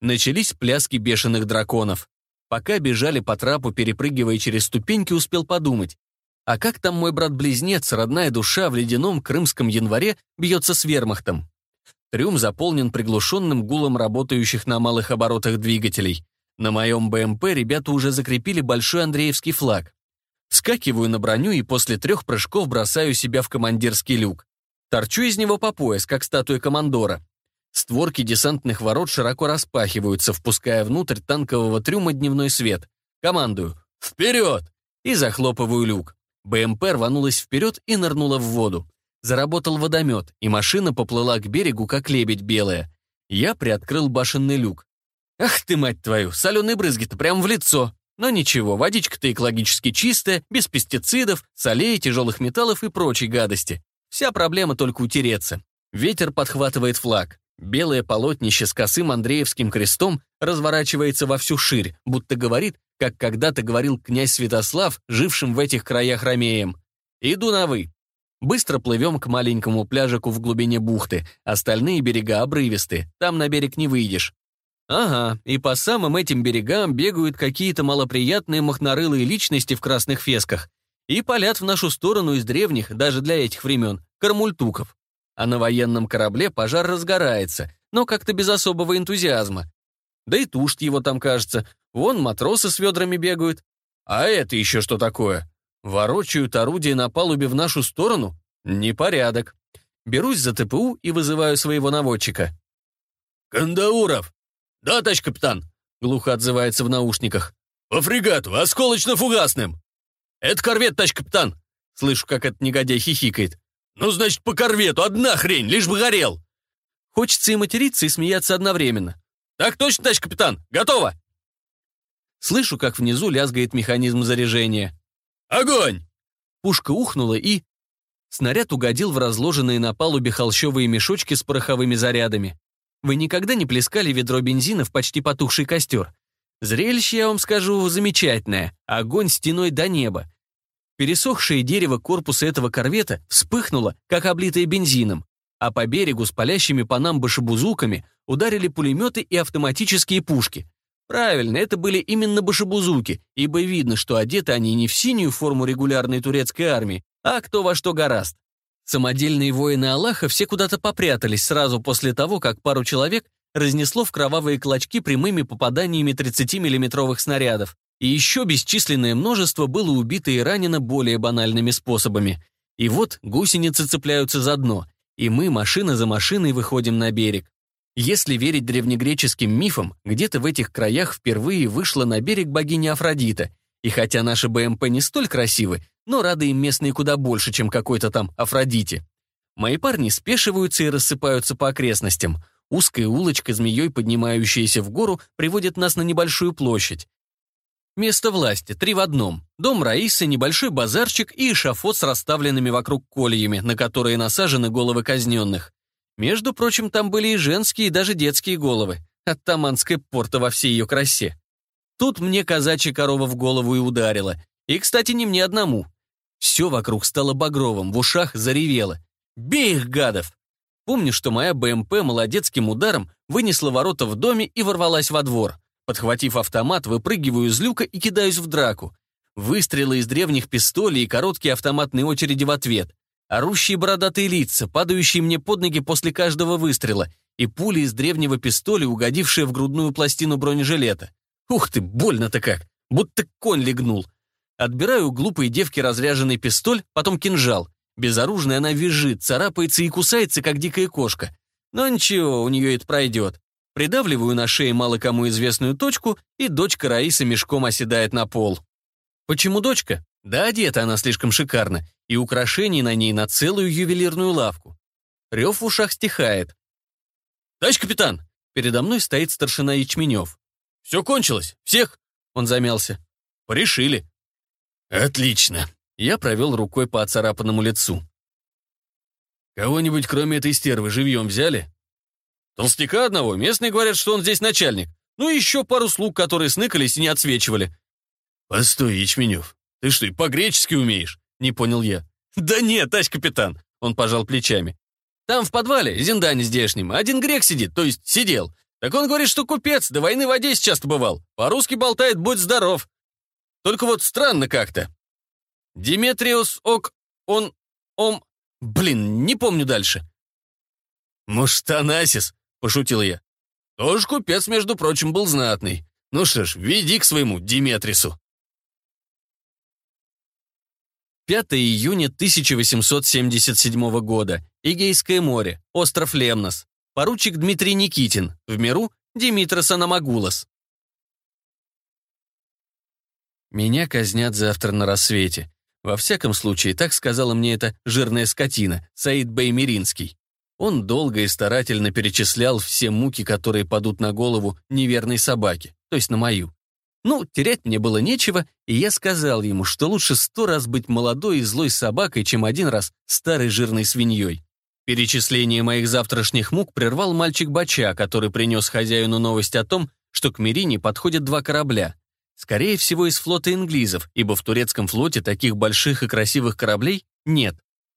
Начались пляски бешеных драконов. Пока бежали по трапу, перепрыгивая через ступеньки, успел подумать. А как там мой брат-близнец, родная душа, в ледяном крымском январе бьется с вермахтом? Трюм заполнен приглушенным гулом работающих на малых оборотах двигателей. На моем БМП эм ребята уже закрепили большой Андреевский флаг. Скакиваю на броню и после трех прыжков бросаю себя в командирский люк. Торчу из него по пояс, как статуя командора. Створки десантных ворот широко распахиваются, впуская внутрь танкового трюма дневной свет. Командую «Вперед!» и захлопываю люк. БМП рванулась вперед и нырнула в воду. Заработал водомет, и машина поплыла к берегу, как лебедь белая. Я приоткрыл башенный люк. «Ах ты, мать твою, соленые брызги-то прямо в лицо!» Но ничего, водичка-то экологически чистая, без пестицидов, солей, тяжелых металлов и прочей гадости. Вся проблема только утереться. Ветер подхватывает флаг. Белое полотнище с косым Андреевским крестом разворачивается во всю ширь, будто говорит, как когда-то говорил князь Святослав, жившим в этих краях ромеем. «Иду на вы». Быстро плывем к маленькому пляжику в глубине бухты, остальные берега обрывисты, там на берег не выйдешь. Ага, и по самым этим берегам бегают какие-то малоприятные махнорылые личности в красных фесках и палят в нашу сторону из древних, даже для этих времен, кармультуков а на военном корабле пожар разгорается, но как-то без особого энтузиазма. Да и тушит его там, кажется. Вон матросы с ведрами бегают. А это еще что такое? Ворочают орудие на палубе в нашу сторону? Непорядок. Берусь за ТПУ и вызываю своего наводчика. «Кандауров!» «Да, товарищ капитан!» — глухо отзывается в наушниках. «По фрегату, осколочно-фугасным!» «Это корвет, товарищ капитан!» Слышу, как этот негодяй хихикает. «Ну, значит, по корвету одна хрень, лишь бы горел!» Хочется и материться, и смеяться одновременно. «Так точно, товарищ капитан! Готово!» Слышу, как внизу лязгает механизм заряжения. «Огонь!» Пушка ухнула и... Снаряд угодил в разложенные на палубе холщовые мешочки с пороховыми зарядами. Вы никогда не плескали ведро бензина в почти потухший костер? Зрелище, я вам скажу, замечательное. Огонь стеной до неба. Пересохшее дерево корпуса этого корвета вспыхнуло, как облитое бензином, а по берегу с палящими по нам башебузуками ударили пулеметы и автоматические пушки. Правильно, это были именно башебузуки, ибо видно, что одеты они не в синюю форму регулярной турецкой армии, а кто во что гораст. Самодельные воины Аллаха все куда-то попрятались сразу после того, как пару человек разнесло в кровавые клочки прямыми попаданиями 30-миллиметровых снарядов. И еще бесчисленное множество было убито и ранено более банальными способами. И вот гусеницы цепляются за дно, и мы машина за машиной выходим на берег. Если верить древнегреческим мифам, где-то в этих краях впервые вышла на берег богиня Афродита. И хотя наши БМП эм не столь красивы, но рады им местные куда больше, чем какой-то там Афродите. Мои парни спешиваются и рассыпаются по окрестностям. Узкая улочка, змеей поднимающаяся в гору, приводит нас на небольшую площадь. Место власти – три в одном. Дом Раисы, небольшой базарчик и эшафот с расставленными вокруг кольями, на которые насажены головы казненных. Между прочим, там были и женские, и даже детские головы. Оттаманской порта во всей ее красе. Тут мне казачья корова в голову и ударила. И, кстати, не мне одному. Все вокруг стало багровым, в ушах заревело. «Бей их, гадов!» Помню, что моя БМП молодецким ударом вынесла ворота в доме и ворвалась во двор. Подхватив автомат, выпрыгиваю из люка и кидаюсь в драку. Выстрелы из древних пистолей и короткие автоматные очереди в ответ. Орущие бородатые лица, падающие мне под ноги после каждого выстрела, и пули из древнего пистоля, угодившие в грудную пластину бронежилета. Ух ты, больно-то как! Будто конь легнул. Отбираю у глупой девки разряженный пистоль, потом кинжал. Безоружная она визжит, царапается и кусается, как дикая кошка. Но ничего, у нее это пройдет придавливаю на шее мало кому известную точку, и дочка Раисы мешком оседает на пол. Почему дочка? Да, одета она слишком шикарно, и украшений на ней на целую ювелирную лавку. Рев в ушах стихает. «Товарищ капитан!» Передо мной стоит старшина Ячменев. «Все кончилось! Всех!» Он замялся. «Порешили!» «Отлично!» Я провел рукой по оцарапанному лицу. «Кого-нибудь, кроме этой стервы, живьем взяли?» Толстяка одного. Местные говорят, что он здесь начальник. Ну и еще пару слуг, которые сныкались и не отсвечивали». «Постой, Ячменев, ты что, и по-гречески умеешь?» — не понял я. «Да нет, тащ капитан!» — он пожал плечами. «Там в подвале, зиндане здешнем, один грек сидит, то есть сидел. Так он говорит, что купец, до войны в Одессе часто бывал. По-русски болтает, будь здоров. Только вот странно как-то. Диметриус Ок, он, он, Блин, не помню дальше». «Может, Анасис?» — пошутил я. «Тоже купец, между прочим, был знатный. Ну что ж, веди к своему Диметрису». 5 июня 1877 года. Эгейское море. Остров Лемнос. Поручик Дмитрий Никитин. В миру Димитрос Анамагулос. Меня казнят завтра на рассвете. Во всяком случае, так сказала мне эта жирная скотина, Саид Баймиринский. Он долго и старательно перечислял все муки, которые падут на голову неверной собаке, то есть на мою. Ну, терять мне было нечего, и я сказал ему, что лучше сто раз быть молодой и злой собакой, чем один раз старой жирной свиньей. Перечисление моих завтрашних мук прервал мальчик Бача, который принес хозяину новость о том, что к Мерине подходят два корабля. Скорее всего, из флота инглизов, ибо в турецком флоте таких больших и красивых кораблей нет.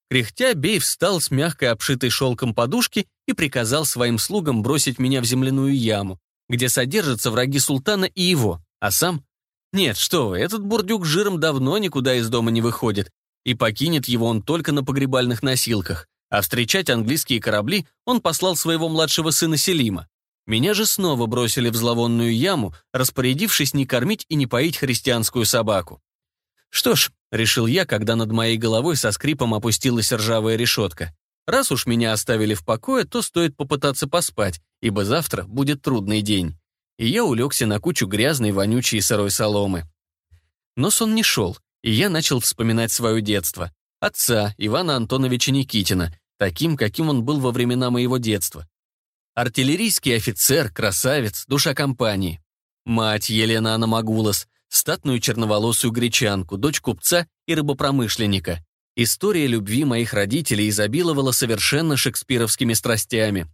Кряхтя, Бей встал с мягкой обшитой шелком подушки и приказал своим слугам бросить меня в земляную яму, где содержатся враги султана и его, а сам... Нет, что вы, этот бурдюк жиром давно никуда из дома не выходит, и покинет его он только на погребальных носилках, а встречать английские корабли он послал своего младшего сына Селима. Меня же снова бросили в зловонную яму, распорядившись не кормить и не поить христианскую собаку. Что ж, — решил я, когда над моей головой со скрипом опустилась ржавая решетка. «Раз уж меня оставили в покое, то стоит попытаться поспать, ибо завтра будет трудный день». И я улегся на кучу грязной, вонючей и сырой соломы. Но сон не шел, и я начал вспоминать свое детство. Отца, Ивана Антоновича Никитина, таким, каким он был во времена моего детства. Артиллерийский офицер, красавец, душа компании. Мать Елена Анамагулас. — статную черноволосую гречанку, дочь купца и рыбопромышленника. История любви моих родителей изобиловала совершенно шекспировскими страстями.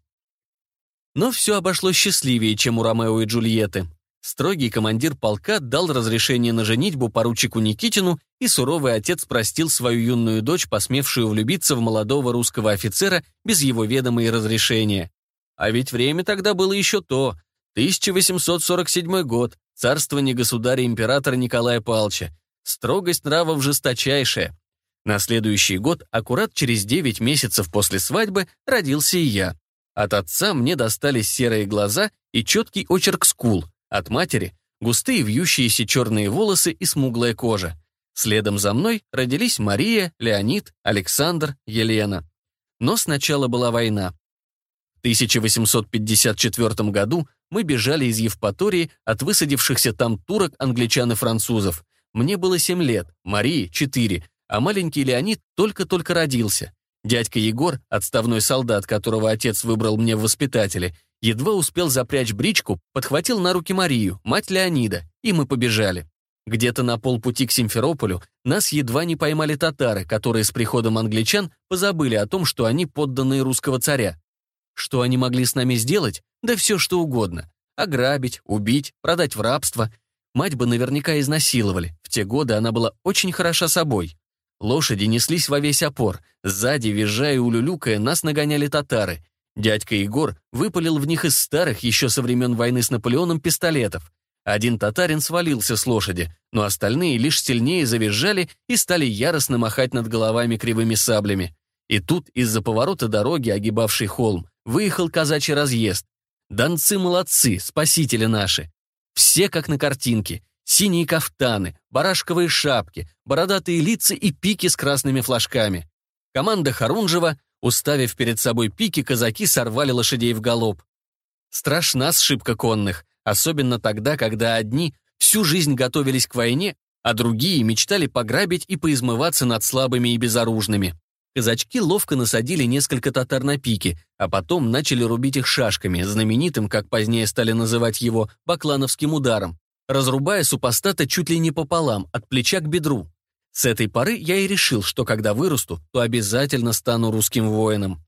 Но все обошлось счастливее, чем у Ромео и Джульетты. Строгий командир полка дал разрешение на женитьбу поручику Никитину, и суровый отец простил свою юную дочь, посмевшую влюбиться в молодого русского офицера без его ведома и разрешения. А ведь время тогда было еще то. 1847 год, царствование государя-императора Николая Павловича, строгость нравов жесточайшая. На следующий год, аккурат через 9 месяцев после свадьбы, родился и я. От отца мне достались серые глаза и четкий очерк скул, от матери — густые вьющиеся черные волосы и смуглая кожа. Следом за мной родились Мария, Леонид, Александр, Елена. Но сначала была война. В 1854 году мы бежали из Евпатории от высадившихся там турок, англичан и французов. Мне было 7 лет, Марии — 4, а маленький Леонид только-только родился. Дядька Егор, отставной солдат, которого отец выбрал мне в воспитатели, едва успел запрячь бричку, подхватил на руки Марию, мать Леонида, и мы побежали. Где-то на полпути к Симферополю нас едва не поймали татары, которые с приходом англичан позабыли о том, что они подданные русского царя. Что они могли с нами сделать? Да все что угодно. Ограбить, убить, продать в рабство. Мать бы наверняка изнасиловали. В те годы она была очень хороша собой. Лошади неслись во весь опор. Сзади, визжая и улюлюкая, нас нагоняли татары. Дядька Егор выпалил в них из старых, еще со времен войны с Наполеоном, пистолетов. Один татарин свалился с лошади, но остальные лишь сильнее завизжали и стали яростно махать над головами кривыми саблями. И тут из-за поворота дороги, огибавшей холм, Выехал казачий разъезд. Донцы молодцы, спасители наши. Все как на картинке. Синие кафтаны, барашковые шапки, бородатые лица и пики с красными флажками. Команда Харунжева, уставив перед собой пики, казаки сорвали лошадей в галоп. Страшна сшибка конных, особенно тогда, когда одни всю жизнь готовились к войне, а другие мечтали пограбить и поизмываться над слабыми и безоружными казачки ловко насадили несколько татар на пике, а потом начали рубить их шашками, знаменитым, как позднее стали называть его, баклановским ударом, разрубая супостата чуть ли не пополам, от плеча к бедру. С этой поры я и решил, что когда вырасту, то обязательно стану русским воином.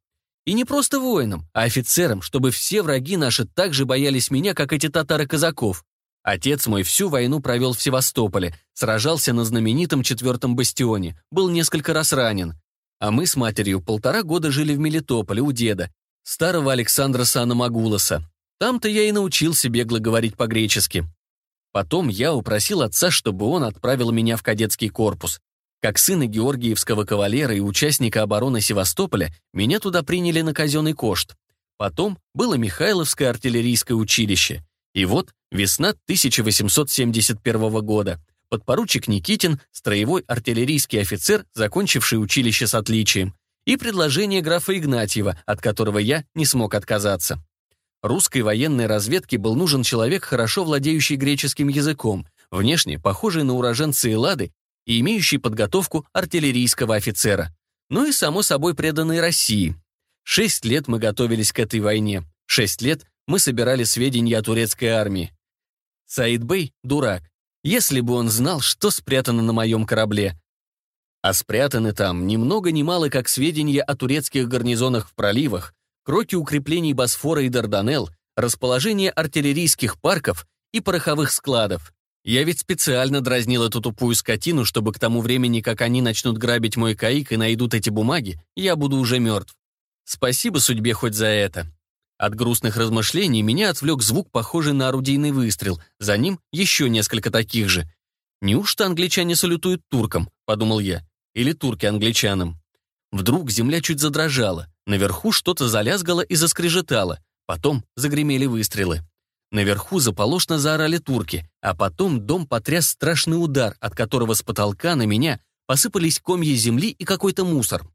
И не просто воином, а офицером, чтобы все враги наши так же боялись меня, как эти татары-казаков. Отец мой всю войну провел в Севастополе, сражался на знаменитом четвертом бастионе, был несколько раз ранен. А мы с матерью полтора года жили в Мелитополе у деда, старого Александра Санамагулоса. Там-то я и научился бегло говорить по-гречески. Потом я упросил отца, чтобы он отправил меня в кадетский корпус. Как сына георгиевского кавалера и участника обороны Севастополя, меня туда приняли на казенный кошт. Потом было Михайловское артиллерийское училище. И вот весна 1871 года — подпоручик Никитин, строевой артиллерийский офицер, закончивший училище с отличием, и предложение графа Игнатьева, от которого я не смог отказаться. Русской военной разведке был нужен человек, хорошо владеющий греческим языком, внешне похожий на уроженца Эллады и имеющий подготовку артиллерийского офицера. Ну и, само собой, преданный России. Шесть лет мы готовились к этой войне. Шесть лет мы собирали сведения о турецкой армии. Саид Бэй – дурак, если бы он знал, что спрятано на моем корабле. А спрятаны там ни много ни мало, как сведения о турецких гарнизонах в проливах, кроки укреплений Босфора и Дарданелл, расположение артиллерийских парков и пороховых складов. Я ведь специально дразнил эту тупую скотину, чтобы к тому времени, как они начнут грабить мой каик и найдут эти бумаги, я буду уже мертв. Спасибо судьбе хоть за это. От грустных размышлений меня отвлек звук, похожий на орудийный выстрел. За ним еще несколько таких же. «Неужто англичане салютуют туркам?» — подумал я. «Или турки англичанам?» Вдруг земля чуть задрожала. Наверху что-то залязгало и заскрежетало. Потом загремели выстрелы. Наверху заполошно заорали турки, а потом дом потряс страшный удар, от которого с потолка на меня посыпались комья земли и какой-то мусор.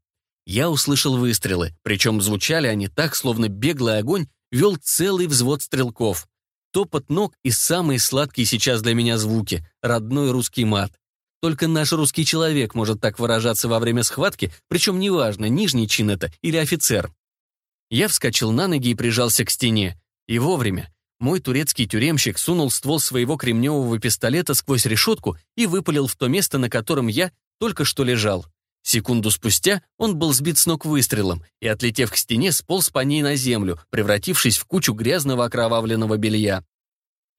Я услышал выстрелы, причем звучали они так, словно беглый огонь вел целый взвод стрелков. Топот ног и самые сладкие сейчас для меня звуки — родной русский мат. Только наш русский человек может так выражаться во время схватки, причем неважно, нижний чин это или офицер. Я вскочил на ноги и прижался к стене. И вовремя. Мой турецкий тюремщик сунул ствол своего кремневого пистолета сквозь решетку и выпалил в то место, на котором я только что лежал. Секунду спустя он был сбит с ног выстрелом и, отлетев к стене, сполз по ней на землю, превратившись в кучу грязного окровавленного белья.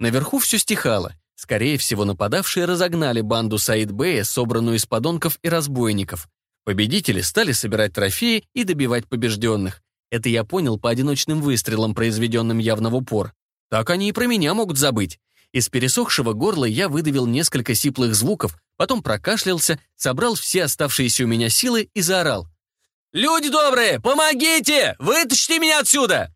Наверху все стихало. Скорее всего, нападавшие разогнали банду Саид-Бэя, собранную из подонков и разбойников. Победители стали собирать трофеи и добивать побежденных. Это я понял по одиночным выстрелам, произведенным явно в упор. Так они и про меня могут забыть. Из пересохшего горла я выдавил несколько сиплых звуков, потом прокашлялся, собрал все оставшиеся у меня силы и заорал. «Люди добрые, помогите! Вытащите меня отсюда!»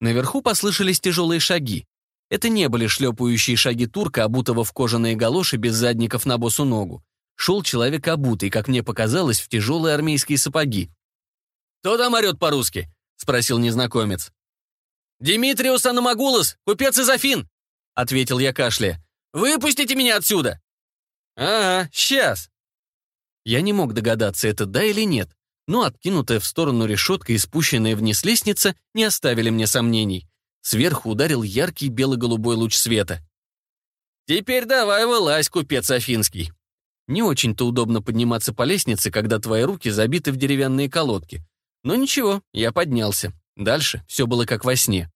Наверху послышались тяжелые шаги. Это не были шлепающие шаги турка, обутого в кожаные галоши без задников на босу ногу. Шел человек обутый, как мне показалось, в тяжелые армейские сапоги. «Кто там орет по-русски?» — спросил незнакомец. «Димитриус Аномагулос, купец из Афин! — ответил я кашля. «Выпустите меня отсюда!» «Ага, сейчас!» Я не мог догадаться, это да или нет, но откинутая в сторону решетка и спущенная вниз лестница не оставили мне сомнений. Сверху ударил яркий бело-голубой луч света. «Теперь давай вылазь, купец Афинский!» Не очень-то удобно подниматься по лестнице, когда твои руки забиты в деревянные колодки. Но ничего, я поднялся. Дальше все было как во сне.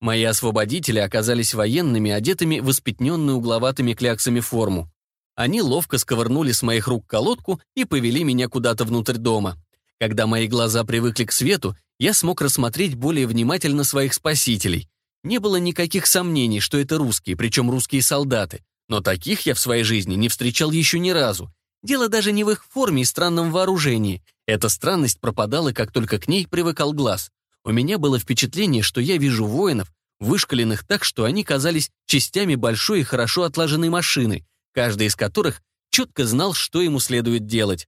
Мои освободители оказались военными, одетыми в испятненную угловатыми кляксами форму. Они ловко сковырнули с моих рук колодку и повели меня куда-то внутрь дома. Когда мои глаза привыкли к свету, я смог рассмотреть более внимательно своих спасителей. Не было никаких сомнений, что это русские, причем русские солдаты. Но таких я в своей жизни не встречал еще ни разу. Дело даже не в их форме и странном вооружении. Эта странность пропадала, как только к ней привыкал глаз. У меня было впечатление, что я вижу воинов, вышкаленных так, что они казались частями большой и хорошо отлаженной машины, каждый из которых четко знал, что ему следует делать.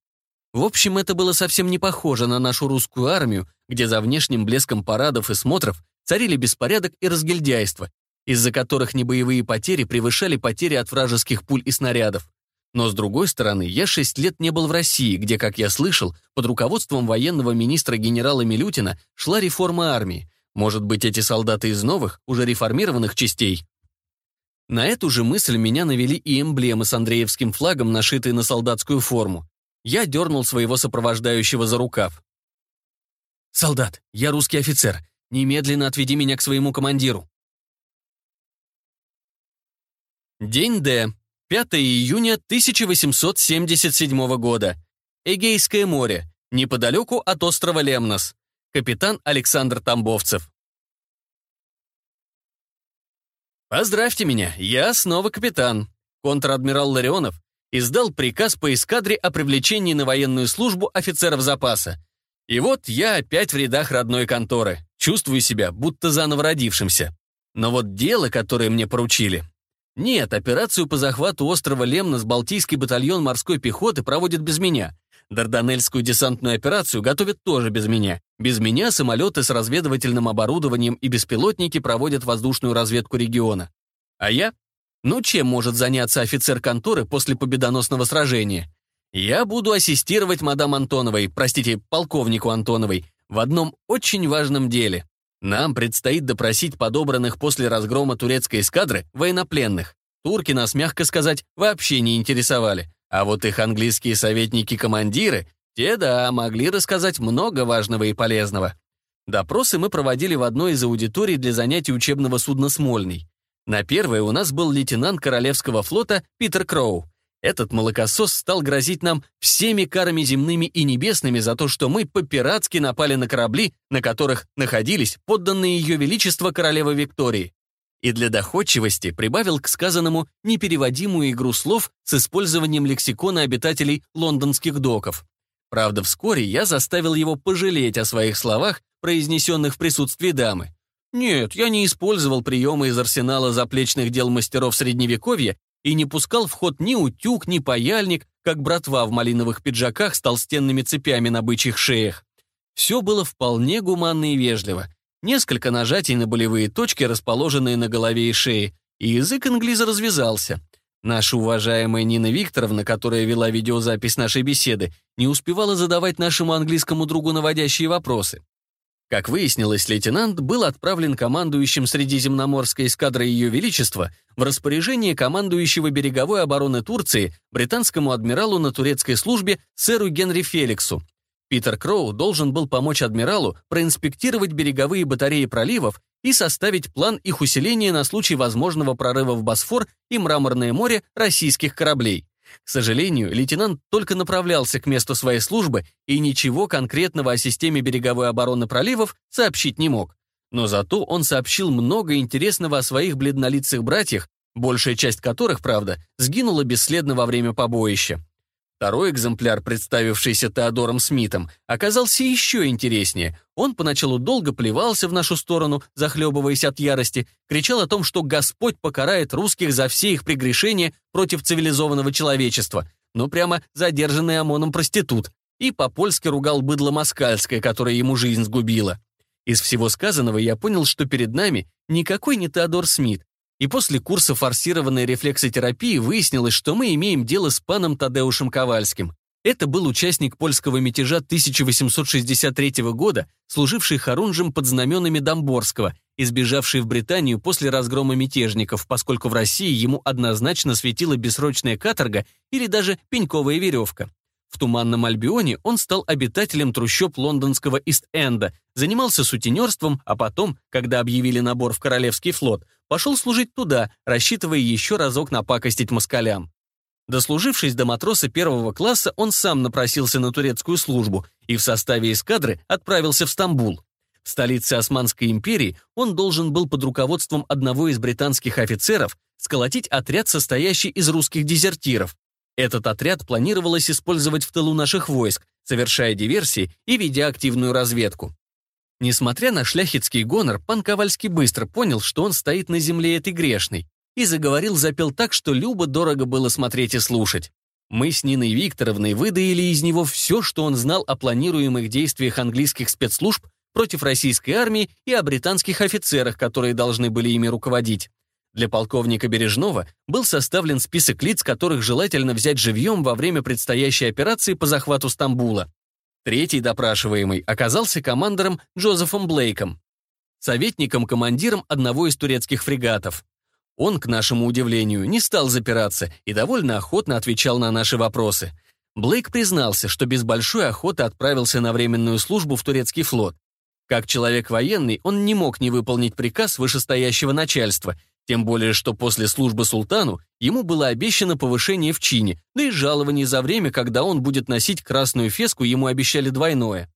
В общем, это было совсем не похоже на нашу русскую армию, где за внешним блеском парадов и смотров царили беспорядок и разгильдяйство, из-за которых небоевые потери превышали потери от вражеских пуль и снарядов. Но, с другой стороны, я шесть лет не был в России, где, как я слышал, под руководством военного министра генерала Милютина шла реформа армии. Может быть, эти солдаты из новых, уже реформированных частей? На эту же мысль меня навели и эмблемы с Андреевским флагом, нашитые на солдатскую форму. Я дернул своего сопровождающего за рукав. «Солдат, я русский офицер. Немедленно отведи меня к своему командиру». День Д. 5 июня 1877 года. Эгейское море, неподалеку от острова Лемнос. Капитан Александр Тамбовцев. «Поздравьте меня, я снова капитан». Контр-адмирал Ларионов издал приказ по эскадре о привлечении на военную службу офицеров запаса. И вот я опять в рядах родной конторы. Чувствую себя, будто заново родившимся. Но вот дело, которое мне поручили, нет, операцию по захвату острова Лемнос Балтийский батальон морской пехоты проводит без меня. Дарданельскую десантную операцию готовят тоже без меня. Без меня самолеты с разведывательным оборудованием и беспилотники проводят воздушную разведку региона. А я? Ну чем может заняться офицер конторы после победоносного сражения? Я буду ассистировать мадам Антоновой, простите, полковнику Антоновой, в одном очень важном деле. Нам предстоит допросить подобранных после разгрома турецкой эскадры военнопленных. Турки нас, мягко сказать, вообще не интересовали. А вот их английские советники-командиры, те, да, могли рассказать много важного и полезного. Допросы мы проводили в одной из аудиторий для занятий учебного судна «Смольный». На первое у нас был лейтенант Королевского флота Питер Кроу. Этот молокосос стал грозить нам всеми карами земными и небесными за то, что мы по-пиратски напали на корабли, на которых находились подданные ее величества королевы Виктории. И для доходчивости прибавил к сказанному непереводимую игру слов с использованием лексикона обитателей лондонских доков. Правда, вскоре я заставил его пожалеть о своих словах, произнесенных в присутствии дамы. Нет, я не использовал приемы из арсенала заплечных дел мастеров Средневековья и не пускал в ход ни утюг, ни паяльник, как братва в малиновых пиджаках с толстенными цепями на бычьих шеях. Все было вполне гуманно и вежливо. Несколько нажатий на болевые точки, расположенные на голове и шее, и язык инглиза развязался. Наша уважаемая Нина Викторовна, которая вела видеозапись нашей беседы, не успевала задавать нашему английскому другу наводящие вопросы. Как выяснилось, лейтенант был отправлен командующим Средиземноморской эскадры Ее Величества в распоряжение командующего береговой обороны Турции британскому адмиралу на турецкой службе сэру Генри Феликсу. Питер Кроу должен был помочь адмиралу проинспектировать береговые батареи проливов и составить план их усиления на случай возможного прорыва в Босфор и Мраморное море российских кораблей. К сожалению, лейтенант только направлялся к месту своей службы и ничего конкретного о системе береговой обороны проливов сообщить не мог. Но зато он сообщил много интересного о своих бледнолицых братьях, большая часть которых, правда, сгинула бесследно во время побоища. Второй экземпляр, представившийся Теодором Смитом, оказался еще интереснее. Он поначалу долго плевался в нашу сторону, захлебываясь от ярости, кричал о том, что Господь покарает русских за все их прегрешения против цивилизованного человечества, ну прямо задержанный ОМОНом проститут, и по-польски ругал быдло москальское, которое ему жизнь сгубило. Из всего сказанного я понял, что перед нами никакой не Теодор Смит, и после курса форсированной рефлексотерапии выяснилось, что мы имеем дело с паном Тадеушем Ковальским. Это был участник польского мятежа 1863 года, служивший Харунжем под знаменами Домборского, избежавший в Британию после разгрома мятежников, поскольку в России ему однозначно светила бессрочная каторга или даже пеньковая веревка. В Туманном Альбионе он стал обитателем трущоб лондонского Ист-Энда, занимался сутенерством, а потом, когда объявили набор в Королевский флот, пошел служить туда, рассчитывая еще разок напакостить москалям. Дослужившись до матроса первого класса, он сам напросился на турецкую службу и в составе эскадры отправился в Стамбул. В столице Османской империи он должен был под руководством одного из британских офицеров сколотить отряд, состоящий из русских дезертиров. Этот отряд планировалось использовать в тылу наших войск, совершая диверсии и ведя активную разведку. Несмотря на шляхетский гонор, пан Ковальский быстро понял, что он стоит на земле этой грешной, и заговорил-запел так, что Люба дорого было смотреть и слушать. Мы с Ниной Викторовной выдаили из него все, что он знал о планируемых действиях английских спецслужб против российской армии и о британских офицерах, которые должны были ими руководить. Для полковника Бережного был составлен список лиц, которых желательно взять живьем во время предстоящей операции по захвату Стамбула. Третий допрашиваемый оказался командором Джозефом Блейком, советником-командиром одного из турецких фрегатов. Он, к нашему удивлению, не стал запираться и довольно охотно отвечал на наши вопросы. Блейк признался, что без большой охоты отправился на временную службу в турецкий флот. Как человек военный, он не мог не выполнить приказ вышестоящего начальства – тем более, что после службы султану ему было обещано повышение в чине, да и жалование за время, когда он будет носить красную феску, ему обещали двойное.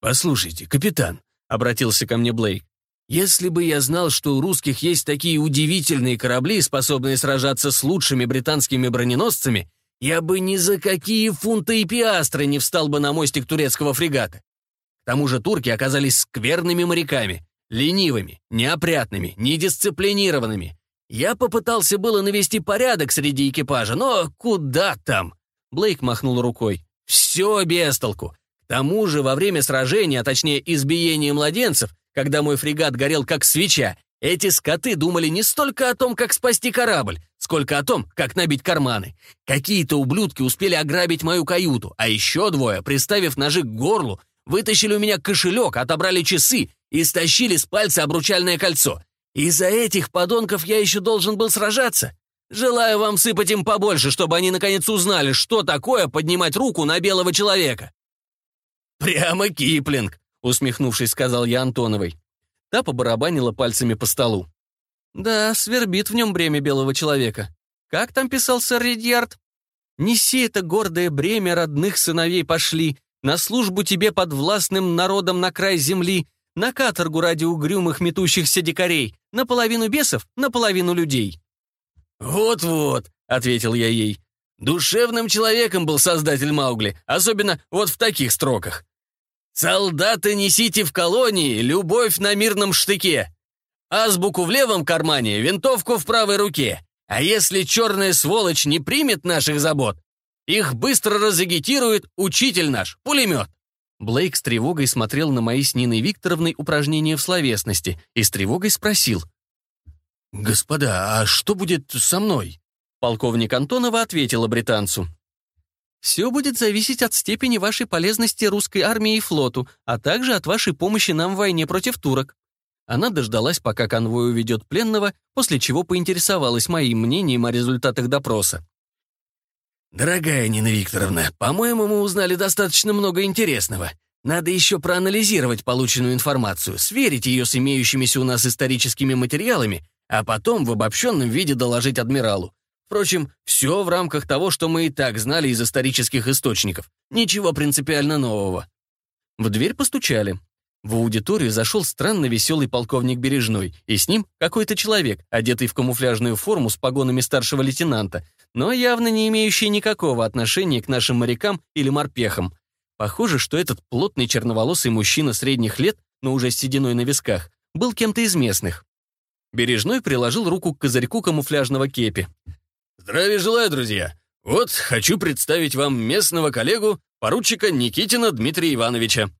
«Послушайте, капитан», — обратился ко мне Блейк, «если бы я знал, что у русских есть такие удивительные корабли, способные сражаться с лучшими британскими броненосцами, я бы ни за какие фунты и пиастры не встал бы на мостик турецкого фрегата. К тому же турки оказались скверными моряками» ленивыми, неопрятными, недисциплинированными. Я попытался было навести порядок среди экипажа, но куда там? Блейк махнул рукой. Все без толку. К тому же во время сражения, а точнее избиения младенцев, когда мой фрегат горел как свеча, эти скоты думали не столько о том, как спасти корабль, сколько о том, как набить карманы. Какие-то ублюдки успели ограбить мою каюту, а еще двое, приставив ножи к горлу, вытащили у меня кошелек, отобрали часы и стащили с пальца обручальное кольцо. Из-за этих подонков я еще должен был сражаться. Желаю вам сыпать им побольше, чтобы они наконец узнали, что такое поднимать руку на белого человека». «Прямо Киплинг», — усмехнувшись, сказал я Антоновой. Та побарабанила пальцами по столу. «Да, свербит в нем бремя белого человека. Как там писал сэр Ридьярд? Неси это гордое бремя родных сыновей пошли, на службу тебе под властным народом на край земли, на каторгу ради угрюмых метущихся дикарей. Наполовину бесов, наполовину людей». «Вот-вот», — ответил я ей. «Душевным человеком был создатель Маугли, особенно вот в таких строках. Солдаты несите в колонии любовь на мирном штыке. Азбуку в левом кармане, винтовку в правой руке. А если черная сволочь не примет наших забот, их быстро разагитирует учитель наш, пулемет. Блейк с тревогой смотрел на мои с Ниной Викторовной упражнения в словесности и с тревогой спросил. «Господа, а что будет со мной?» Полковник Антонова ответила британцу. «Все будет зависеть от степени вашей полезности русской армии и флоту, а также от вашей помощи нам в войне против турок. Она дождалась, пока конвой уведет пленного, после чего поинтересовалась моим мнением о результатах допроса. «Дорогая Нина Викторовна, по-моему, мы узнали достаточно много интересного. Надо еще проанализировать полученную информацию, сверить ее с имеющимися у нас историческими материалами, а потом в обобщенном виде доложить адмиралу. Впрочем, все в рамках того, что мы и так знали из исторических источников. Ничего принципиально нового». В дверь постучали. В аудиторию зашел странно веселый полковник Бережной, и с ним какой-то человек, одетый в камуфляжную форму с погонами старшего лейтенанта, но явно не имеющие никакого отношения к нашим морякам или морпехам. Похоже, что этот плотный черноволосый мужчина средних лет, но уже с сединой на висках, был кем-то из местных. Бережной приложил руку к козырьку камуфляжного кепи. «Здравия желаю, друзья! Вот, хочу представить вам местного коллегу, поручика Никитина Дмитрия Ивановича.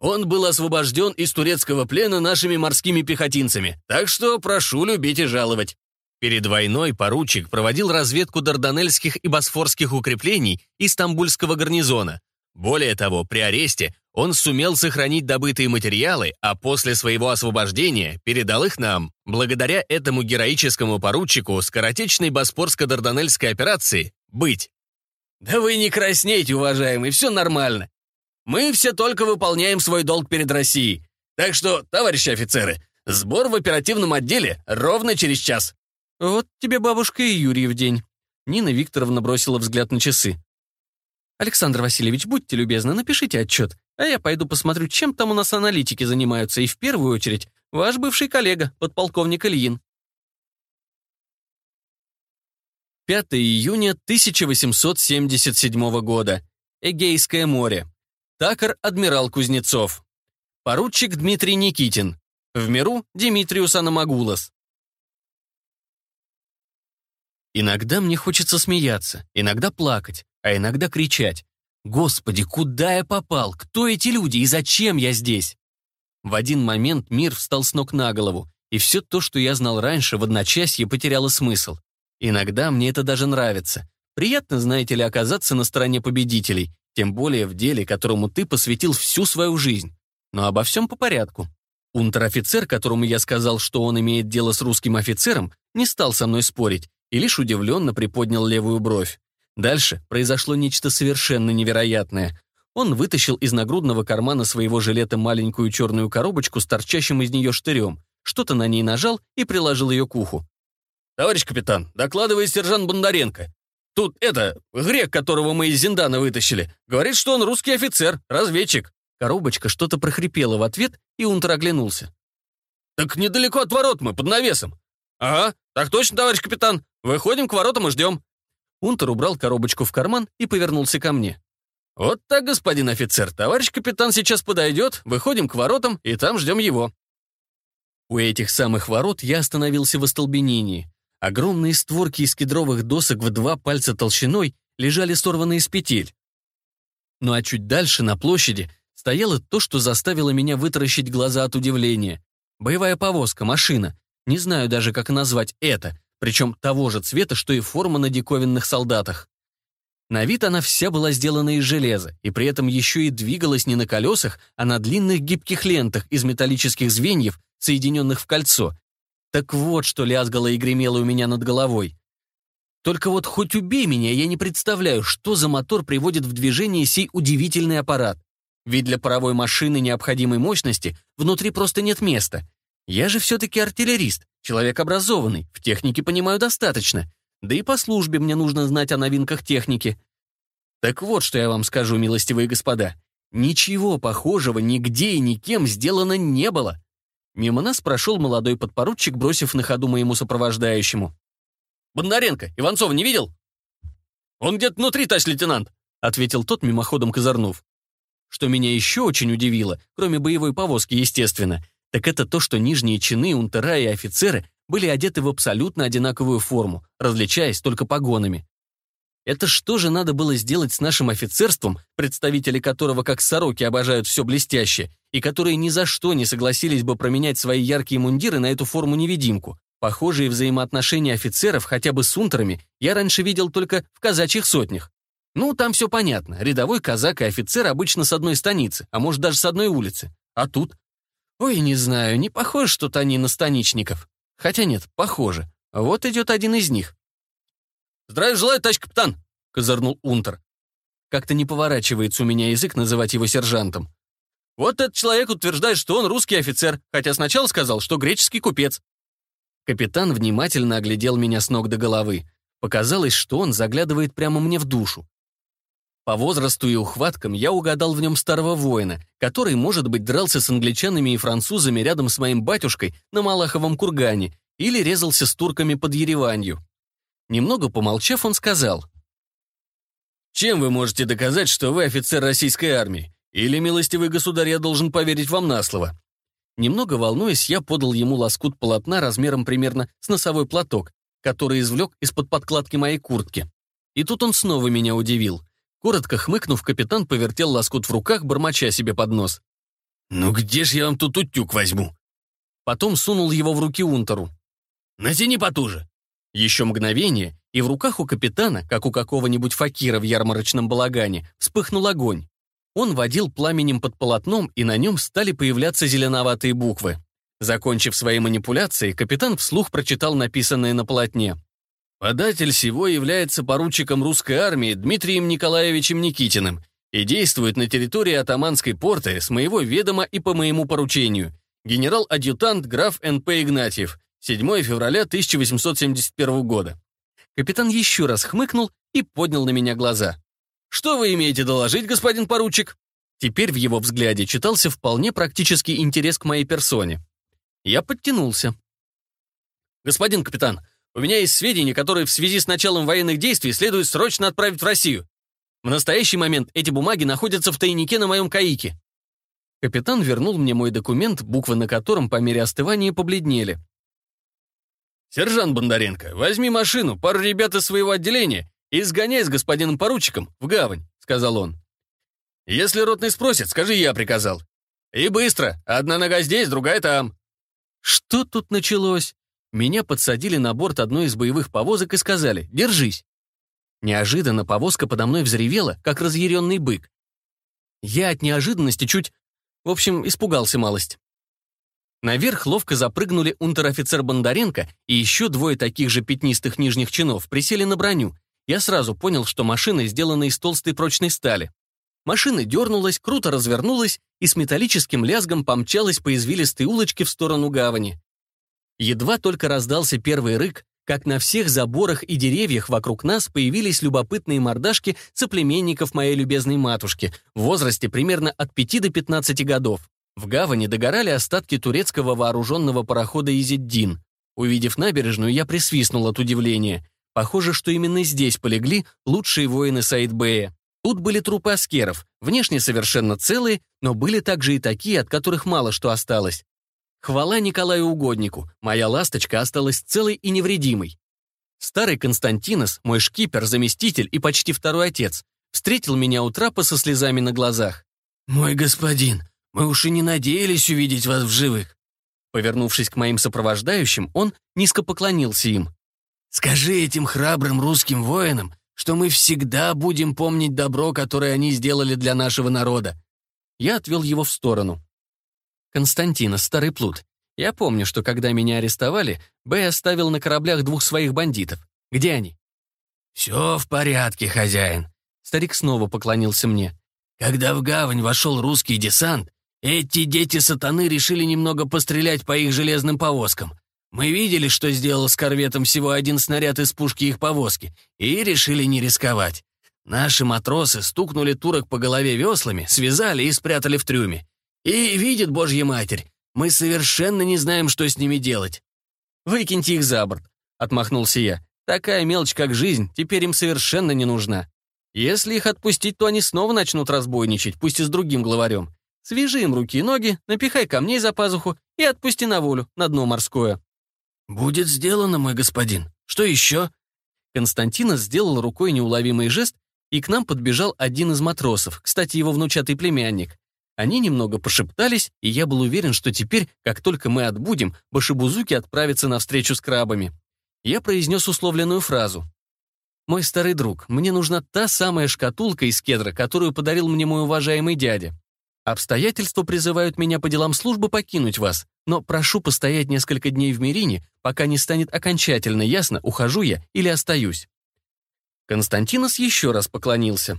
Он был освобожден из турецкого плена нашими морскими пехотинцами, так что прошу любить и жаловать. Перед войной поручик проводил разведку дарданельских и босфорских укреплений и стамбульского гарнизона. Более того, при аресте он сумел сохранить добытые материалы, а после своего освобождения передал их нам. Благодаря этому героическому поручику скоротечной боспорско-дарданельской операции «Быть». «Да вы не краснейте, уважаемый, все нормально. Мы все только выполняем свой долг перед Россией. Так что, товарищи офицеры, сбор в оперативном отделе ровно через час». «Вот тебе бабушка и Юрий в день». Нина Викторовна бросила взгляд на часы. «Александр Васильевич, будьте любезны, напишите отчет, а я пойду посмотрю, чем там у нас аналитики занимаются, и в первую очередь ваш бывший коллега, подполковник Ильин». 5 июня 1877 года. Эгейское море. Такар адмирал Кузнецов. Поручик Дмитрий Никитин. В миру Димитриус Аномагулос. Иногда мне хочется смеяться, иногда плакать, а иногда кричать. «Господи, куда я попал? Кто эти люди и зачем я здесь?» В один момент мир встал с ног на голову, и все то, что я знал раньше, в одночасье потеряло смысл. Иногда мне это даже нравится. Приятно, знаете ли, оказаться на стороне победителей, тем более в деле, которому ты посвятил всю свою жизнь. Но обо всем по порядку. Унтер-офицер, которому я сказал, что он имеет дело с русским офицером, не стал со мной спорить и лишь удивленно приподнял левую бровь. Дальше произошло нечто совершенно невероятное. Он вытащил из нагрудного кармана своего жилета маленькую черную коробочку с торчащим из нее штырем, что-то на ней нажал и приложил ее к уху. «Товарищ капитан, докладывает сержант Бондаренко. Тут это, грек, которого мы из Зиндана вытащили, говорит, что он русский офицер, разведчик». Коробочка что-то прохрипела в ответ, и Унтер оглянулся. «Так недалеко от ворот мы, под навесом». «Ага, так точно, товарищ капитан. Выходим к воротам и ждем». Унтер убрал коробочку в карман и повернулся ко мне. «Вот так, господин офицер, товарищ капитан сейчас подойдет, выходим к воротам и там ждем его». У этих самых ворот я остановился в остолбенении. Огромные створки из кедровых досок в два пальца толщиной лежали сорванные с петель. Ну а чуть дальше, на площади, стояло то, что заставило меня вытаращить глаза от удивления. Боевая повозка, машина. Не знаю даже, как назвать это — причем того же цвета, что и форма на диковинных солдатах. На вид она вся была сделана из железа, и при этом еще и двигалась не на колесах, а на длинных гибких лентах из металлических звеньев, соединенных в кольцо. Так вот, что лязгало и гремело у меня над головой. Только вот хоть убей меня, я не представляю, что за мотор приводит в движение сей удивительный аппарат. Ведь для паровой машины необходимой мощности внутри просто нет места. Я же все-таки артиллерист, Человек образованный, в технике понимаю достаточно. Да и по службе мне нужно знать о новинках техники. Так вот, что я вам скажу, милостивые господа. Ничего похожего нигде и никем сделано не было. Мимо нас прошел молодой подпоручик, бросив на ходу моему сопровождающему. «Бондаренко, Иванцов не видел?» «Он где-то внутри, тащ, лейтенант», — ответил тот, мимоходом козырнув. Что меня еще очень удивило, кроме боевой повозки, естественно — так это то, что нижние чины, унтера и офицеры были одеты в абсолютно одинаковую форму, различаясь только погонами. Это что же надо было сделать с нашим офицерством, представители которого как сороки обожают все блестяще, и которые ни за что не согласились бы променять свои яркие мундиры на эту форму-невидимку? Похожие взаимоотношения офицеров хотя бы с унтерами я раньше видел только в казачьих сотнях. Ну, там все понятно. Рядовой казак и офицер обычно с одной станицы, а может даже с одной улицы. А тут Ой, не знаю, не похоже что-то они на станичников. Хотя нет, похоже. Вот идет один из них. «Здравия желаю, товарищ капитан!» — козырнул Унтер. Как-то не поворачивается у меня язык называть его сержантом. «Вот этот человек утверждает, что он русский офицер, хотя сначала сказал, что греческий купец». Капитан внимательно оглядел меня с ног до головы. Показалось, что он заглядывает прямо мне в душу. По возрасту и ухваткам я угадал в нем старого воина, который, может быть, дрался с англичанами и французами рядом с моим батюшкой на Малаховом кургане или резался с турками под Ереванью. Немного помолчав, он сказал. «Чем вы можете доказать, что вы офицер российской армии? Или, милостивый государь, я должен поверить вам на слово?» Немного волнуясь, я подал ему лоскут полотна размером примерно с носовой платок, который извлек из-под подкладки моей куртки. И тут он снова меня удивил — Коротко хмыкнув, капитан повертел лоскут в руках, бормоча себе под нос. «Ну где ж я вам тут утюг возьму?» Потом сунул его в руки Унтеру. «Натяни потуже!» Еще мгновение, и в руках у капитана, как у какого-нибудь факира в ярмарочном балагане, вспыхнул огонь. Он водил пламенем под полотном, и на нем стали появляться зеленоватые буквы. Закончив свои манипуляции, капитан вслух прочитал написанное на полотне. Податель сего является поручиком русской армии Дмитрием Николаевичем Никитиным и действует на территории атаманской порты с моего ведома и по моему поручению. Генерал-адъютант граф Н.П. Игнатьев, 7 февраля 1871 года. Капитан еще раз хмыкнул и поднял на меня глаза. «Что вы имеете доложить, господин поручик?» Теперь в его взгляде читался вполне практический интерес к моей персоне. Я подтянулся. «Господин капитан, у меня есть сведения, которые в связи с началом военных действий следует срочно отправить в Россию. В настоящий момент эти бумаги находятся в тайнике на моем каике». Капитан вернул мне мой документ, буквы на котором по мере остывания побледнели. «Сержант Бондаренко, возьми машину, пару ребят из своего отделения и сгоняй с господином поручиком в гавань», — сказал он. «Если ротный спросит, скажи, я приказал. И быстро, одна нога здесь, другая там». Что тут началось? Меня подсадили на борт одной из боевых повозок и сказали «Держись». Неожиданно повозка подо мной взревела, как разъяренный бык. Я от неожиданности чуть... В общем, испугался малость. Наверх ловко запрыгнули унтер-офицер Бондаренко и еще двое таких же пятнистых нижних чинов присели на броню. Я сразу понял, что машина сделана из толстой прочной стали. Машина дернулась, круто развернулась и с металлическим лязгом помчалась по извилистой улочке в сторону гавани. Едва только раздался первый рык, как на всех заборах и деревьях вокруг нас появились любопытные мордашки соплеменников моей любезной матушки в возрасте примерно от 5 до 15 годов. В гавани догорали остатки турецкого вооруженного парохода «Изиддин». Увидев набережную, я присвистнул от удивления. Похоже, что именно здесь полегли лучшие воины Саидбэя. Тут были трупы аскеров, внешне совершенно целые, но были также и такие, от которых мало что осталось. Хвала Николаю Угоднику, моя ласточка осталась целой и невредимой. Старый Константинос, мой шкипер, заместитель и почти второй отец, встретил меня у трапа со слезами на глазах. «Мой господин, мы уж и не надеялись увидеть вас в живых». Повернувшись к моим сопровождающим, он низко поклонился им. «Скажи этим храбрым русским воинам, что мы всегда будем помнить добро, которое они сделали для нашего народа». Я отвел его в сторону. Константина, старый плут. Я помню, что когда меня арестовали, Б оставил на кораблях двух своих бандитов. Где они?» «Все в порядке, хозяин». Старик снова поклонился мне. «Когда в гавань вошел русский десант, эти дети сатаны решили немного пострелять по их железным повозкам. Мы видели, что сделал с корветом всего один снаряд из пушки их повозки, и решили не рисковать. Наши матросы стукнули турок по голове веслами, связали и спрятали в трюме. И видит божья матерь, мы совершенно не знаем, что с ними делать. Выкиньте их за борт, отмахнулся я. Такая мелочь, как жизнь, теперь им совершенно не нужна. Если их отпустить, то они снова начнут разбойничать, пусть и с другим главарем. Свяжи им руки и ноги, напихай камней за пазуху и отпусти на волю, на дно морское». «Будет сделано, мой господин. Что еще?» Константина сделал рукой неуловимый жест, и к нам подбежал один из матросов, кстати, его внучатый племянник. Они немного пошептались, и я был уверен, что теперь, как только мы отбудем, Башибузуки отправится на встречу с крабами. Я произнес условленную фразу. «Мой старый друг, мне нужна та самая шкатулка из кедра, которую подарил мне мой уважаемый дядя. Обстоятельства призывают меня по делам службы покинуть вас, но прошу постоять несколько дней в Мирине, пока не станет окончательно ясно, ухожу я или остаюсь». Константинос еще раз поклонился.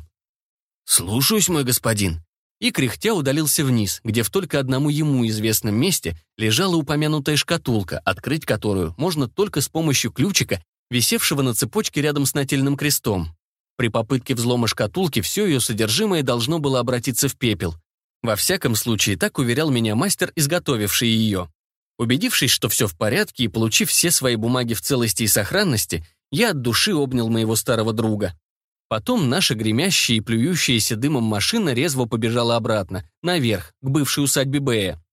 «Слушаюсь, мой господин», и, кряхтя, удалился вниз, где в только одному ему известном месте лежала упомянутая шкатулка, открыть которую можно только с помощью ключика, висевшего на цепочке рядом с нательным крестом. При попытке взлома шкатулки все ее содержимое должно было обратиться в пепел. Во всяком случае, так уверял меня мастер, изготовивший ее. Убедившись, что все в порядке и получив все свои бумаги в целости и сохранности, я от души обнял моего старого друга. Потом наша гремящая и плюющаяся дымом машина резво побежала обратно, наверх, к бывшей усадьбе Бэя.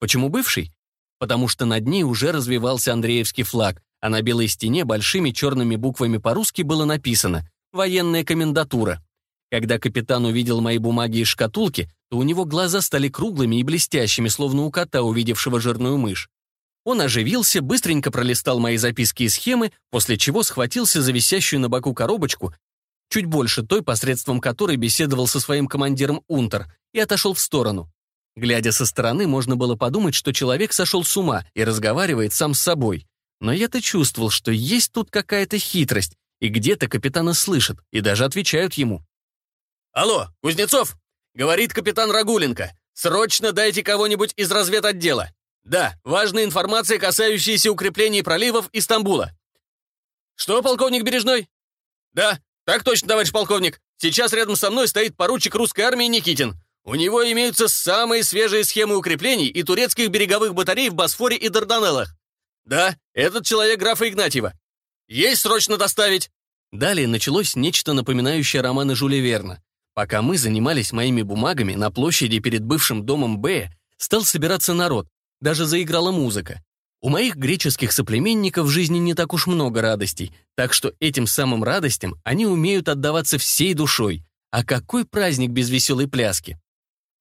Почему бывший? Потому что над ней уже развивался Андреевский флаг, а на белой стене большими черными буквами по-русски было написано «Военная комендатура». Когда капитан увидел мои бумаги и шкатулки, то у него глаза стали круглыми и блестящими, словно у кота, увидевшего жирную мышь. Он оживился, быстренько пролистал мои записки и схемы, после чего схватился за висящую на боку коробочку чуть больше той, посредством которой беседовал со своим командиром Унтер, и отошел в сторону. Глядя со стороны, можно было подумать, что человек сошел с ума и разговаривает сам с собой. Но я-то чувствовал, что есть тут какая-то хитрость, и где-то капитана слышат, и даже отвечают ему. «Алло, Кузнецов!» — говорит капитан Рагуленко. «Срочно дайте кого-нибудь из разведотдела. Да, важная информация, касающаяся укреплений проливов Истамбула. «Что, полковник Бережной?» «Да, «Так точно, товарищ полковник. Сейчас рядом со мной стоит поручик русской армии Никитин. У него имеются самые свежие схемы укреплений и турецких береговых батарей в Босфоре и Дарданеллах. Да, этот человек графа Игнатьева. Есть срочно доставить!» Далее началось нечто напоминающее романы Жюля Верна. Пока мы занимались моими бумагами на площади перед бывшим домом Б, стал собираться народ, даже заиграла музыка. У моих греческих соплеменников в жизни не так уж много радостей, так что этим самым радостям они умеют отдаваться всей душой. А какой праздник без веселой пляски?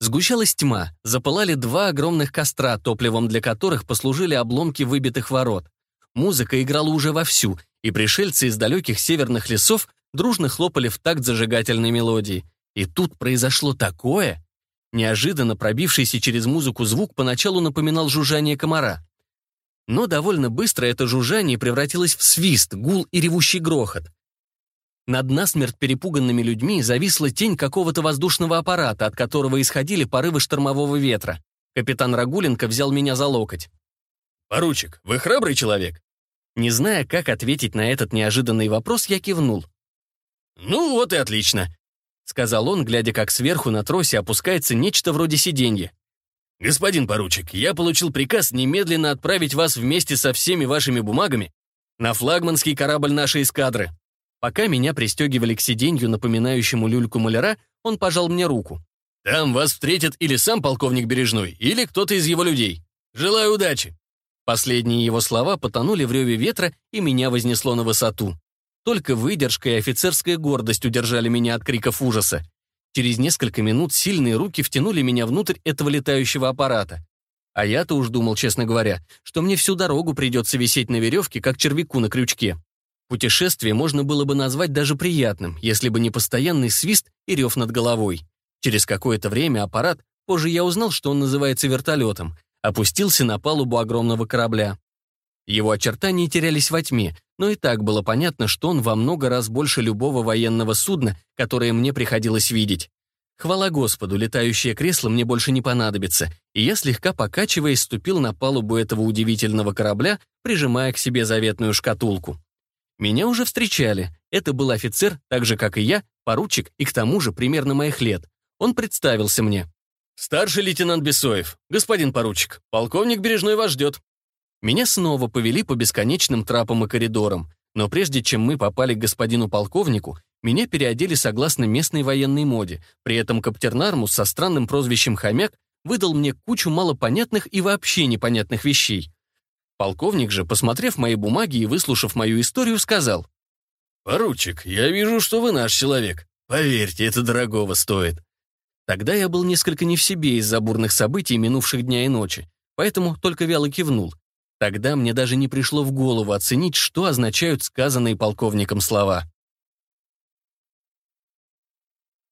Сгущалась тьма, запылали два огромных костра, топливом для которых послужили обломки выбитых ворот. Музыка играла уже вовсю, и пришельцы из далеких северных лесов дружно хлопали в такт зажигательной мелодии. И тут произошло такое! Неожиданно пробившийся через музыку звук поначалу напоминал жужжание комара. Но довольно быстро это жужжание превратилось в свист, гул и ревущий грохот. Над насмерть перепуганными людьми зависла тень какого-то воздушного аппарата, от которого исходили порывы штормового ветра. Капитан Рагуленко взял меня за локоть. «Поручик, вы храбрый человек?» Не зная, как ответить на этот неожиданный вопрос, я кивнул. «Ну вот и отлично», — сказал он, глядя, как сверху на тросе опускается нечто вроде сиденья. «Господин поручик, я получил приказ немедленно отправить вас вместе со всеми вашими бумагами на флагманский корабль нашей эскадры». Пока меня пристегивали к сиденью, напоминающему люльку маляра, он пожал мне руку. «Там вас встретит или сам полковник Бережной, или кто-то из его людей. Желаю удачи!» Последние его слова потонули в реве ветра, и меня вознесло на высоту. Только выдержка и офицерская гордость удержали меня от криков ужаса. Через несколько минут сильные руки втянули меня внутрь этого летающего аппарата. А я-то уж думал, честно говоря, что мне всю дорогу придется висеть на веревке, как червяку на крючке. Путешествие можно было бы назвать даже приятным, если бы не постоянный свист и рев над головой. Через какое-то время аппарат, позже я узнал, что он называется вертолетом, опустился на палубу огромного корабля. Его очертания терялись во тьме, но и так было понятно, что он во много раз больше любого военного судна, которое мне приходилось видеть. Хвала Господу, летающее кресло мне больше не понадобится, и я, слегка покачиваясь, ступил на палубу этого удивительного корабля, прижимая к себе заветную шкатулку. Меня уже встречали. Это был офицер, так же, как и я, поручик и к тому же примерно моих лет. Он представился мне. «Старший лейтенант Бесоев, господин поручик, полковник Бережной вас ждет», меня снова повели по бесконечным трапам и коридорам, но прежде чем мы попали к господину полковнику, меня переодели согласно местной военной моде, при этом Каптернармус со странным прозвищем «хомяк» выдал мне кучу малопонятных и вообще непонятных вещей. Полковник же, посмотрев мои бумаги и выслушав мою историю, сказал, «Поручик, я вижу, что вы наш человек. Поверьте, это дорогого стоит». Тогда я был несколько не в себе из-за бурных событий минувших дня и ночи, поэтому только вяло кивнул, Тогда мне даже не пришло в голову оценить, что означают сказанные полковником слова.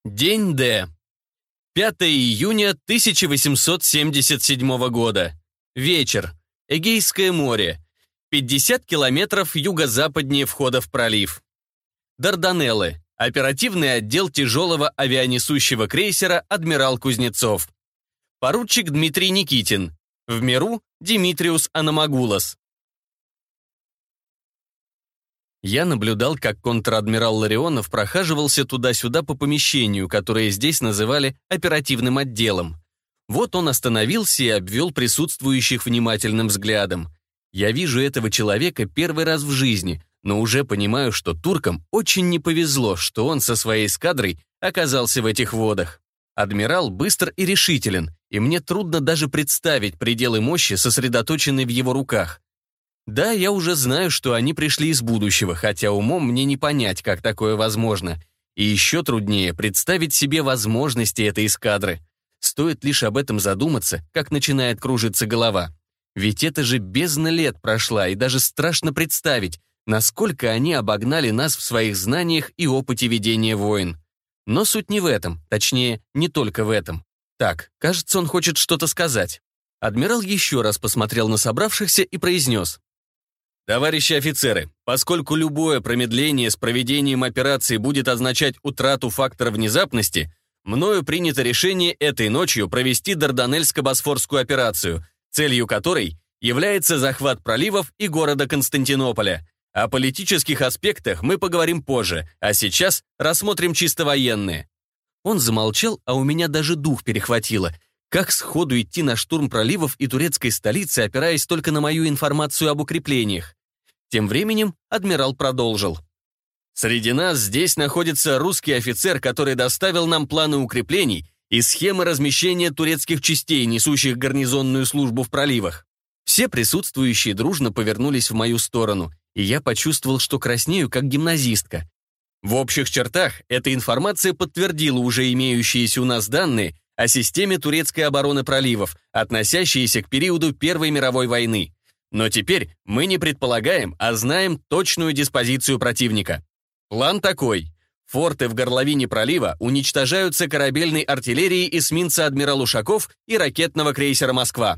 День Д. 5 июня 1877 года. Вечер. Эгейское море. 50 километров юго-западнее входа в пролив. Дарданеллы. Оперативный отдел тяжелого авианесущего крейсера «Адмирал Кузнецов». Поручик Дмитрий Никитин, в миру Димитриус Аномагулос. Я наблюдал, как контр-адмирал Ларионов прохаживался туда-сюда по помещению, которое здесь называли оперативным отделом. Вот он остановился и обвел присутствующих внимательным взглядом. Я вижу этого человека первый раз в жизни, но уже понимаю, что туркам очень не повезло, что он со своей эскадрой оказался в этих водах. Адмирал быстр и решителен, и мне трудно даже представить пределы мощи, сосредоточенной в его руках. Да, я уже знаю, что они пришли из будущего, хотя умом мне не понять, как такое возможно. И еще труднее представить себе возможности этой эскадры. Стоит лишь об этом задуматься, как начинает кружиться голова. Ведь это же бездна лет прошла, и даже страшно представить, насколько они обогнали нас в своих знаниях и опыте ведения войн. Но суть не в этом, точнее, не только в этом. Так, кажется, он хочет что-то сказать. Адмирал еще раз посмотрел на собравшихся и произнес. «Товарищи офицеры, поскольку любое промедление с проведением операции будет означать утрату фактора внезапности, мною принято решение этой ночью провести Дарданельско-Босфорскую операцию, целью которой является захват проливов и города Константинополя. О политических аспектах мы поговорим позже, а сейчас рассмотрим чисто военные. Он замолчал, а у меня даже дух перехватило. Как сходу идти на штурм проливов и турецкой столицы, опираясь только на мою информацию об укреплениях? Тем временем адмирал продолжил. «Среди нас здесь находится русский офицер, который доставил нам планы укреплений и схемы размещения турецких частей, несущих гарнизонную службу в проливах. Все присутствующие дружно повернулись в мою сторону, и я почувствовал, что краснею, как гимназистка. В общих чертах эта информация подтвердила уже имеющиеся у нас данные о системе турецкой обороны проливов, относящиеся к периоду Первой мировой войны. Но теперь мы не предполагаем, а знаем точную диспозицию противника. План такой. Форты в горловине пролива уничтожаются корабельной артиллерией эсминца «Адмирал Ушаков» и ракетного крейсера «Москва».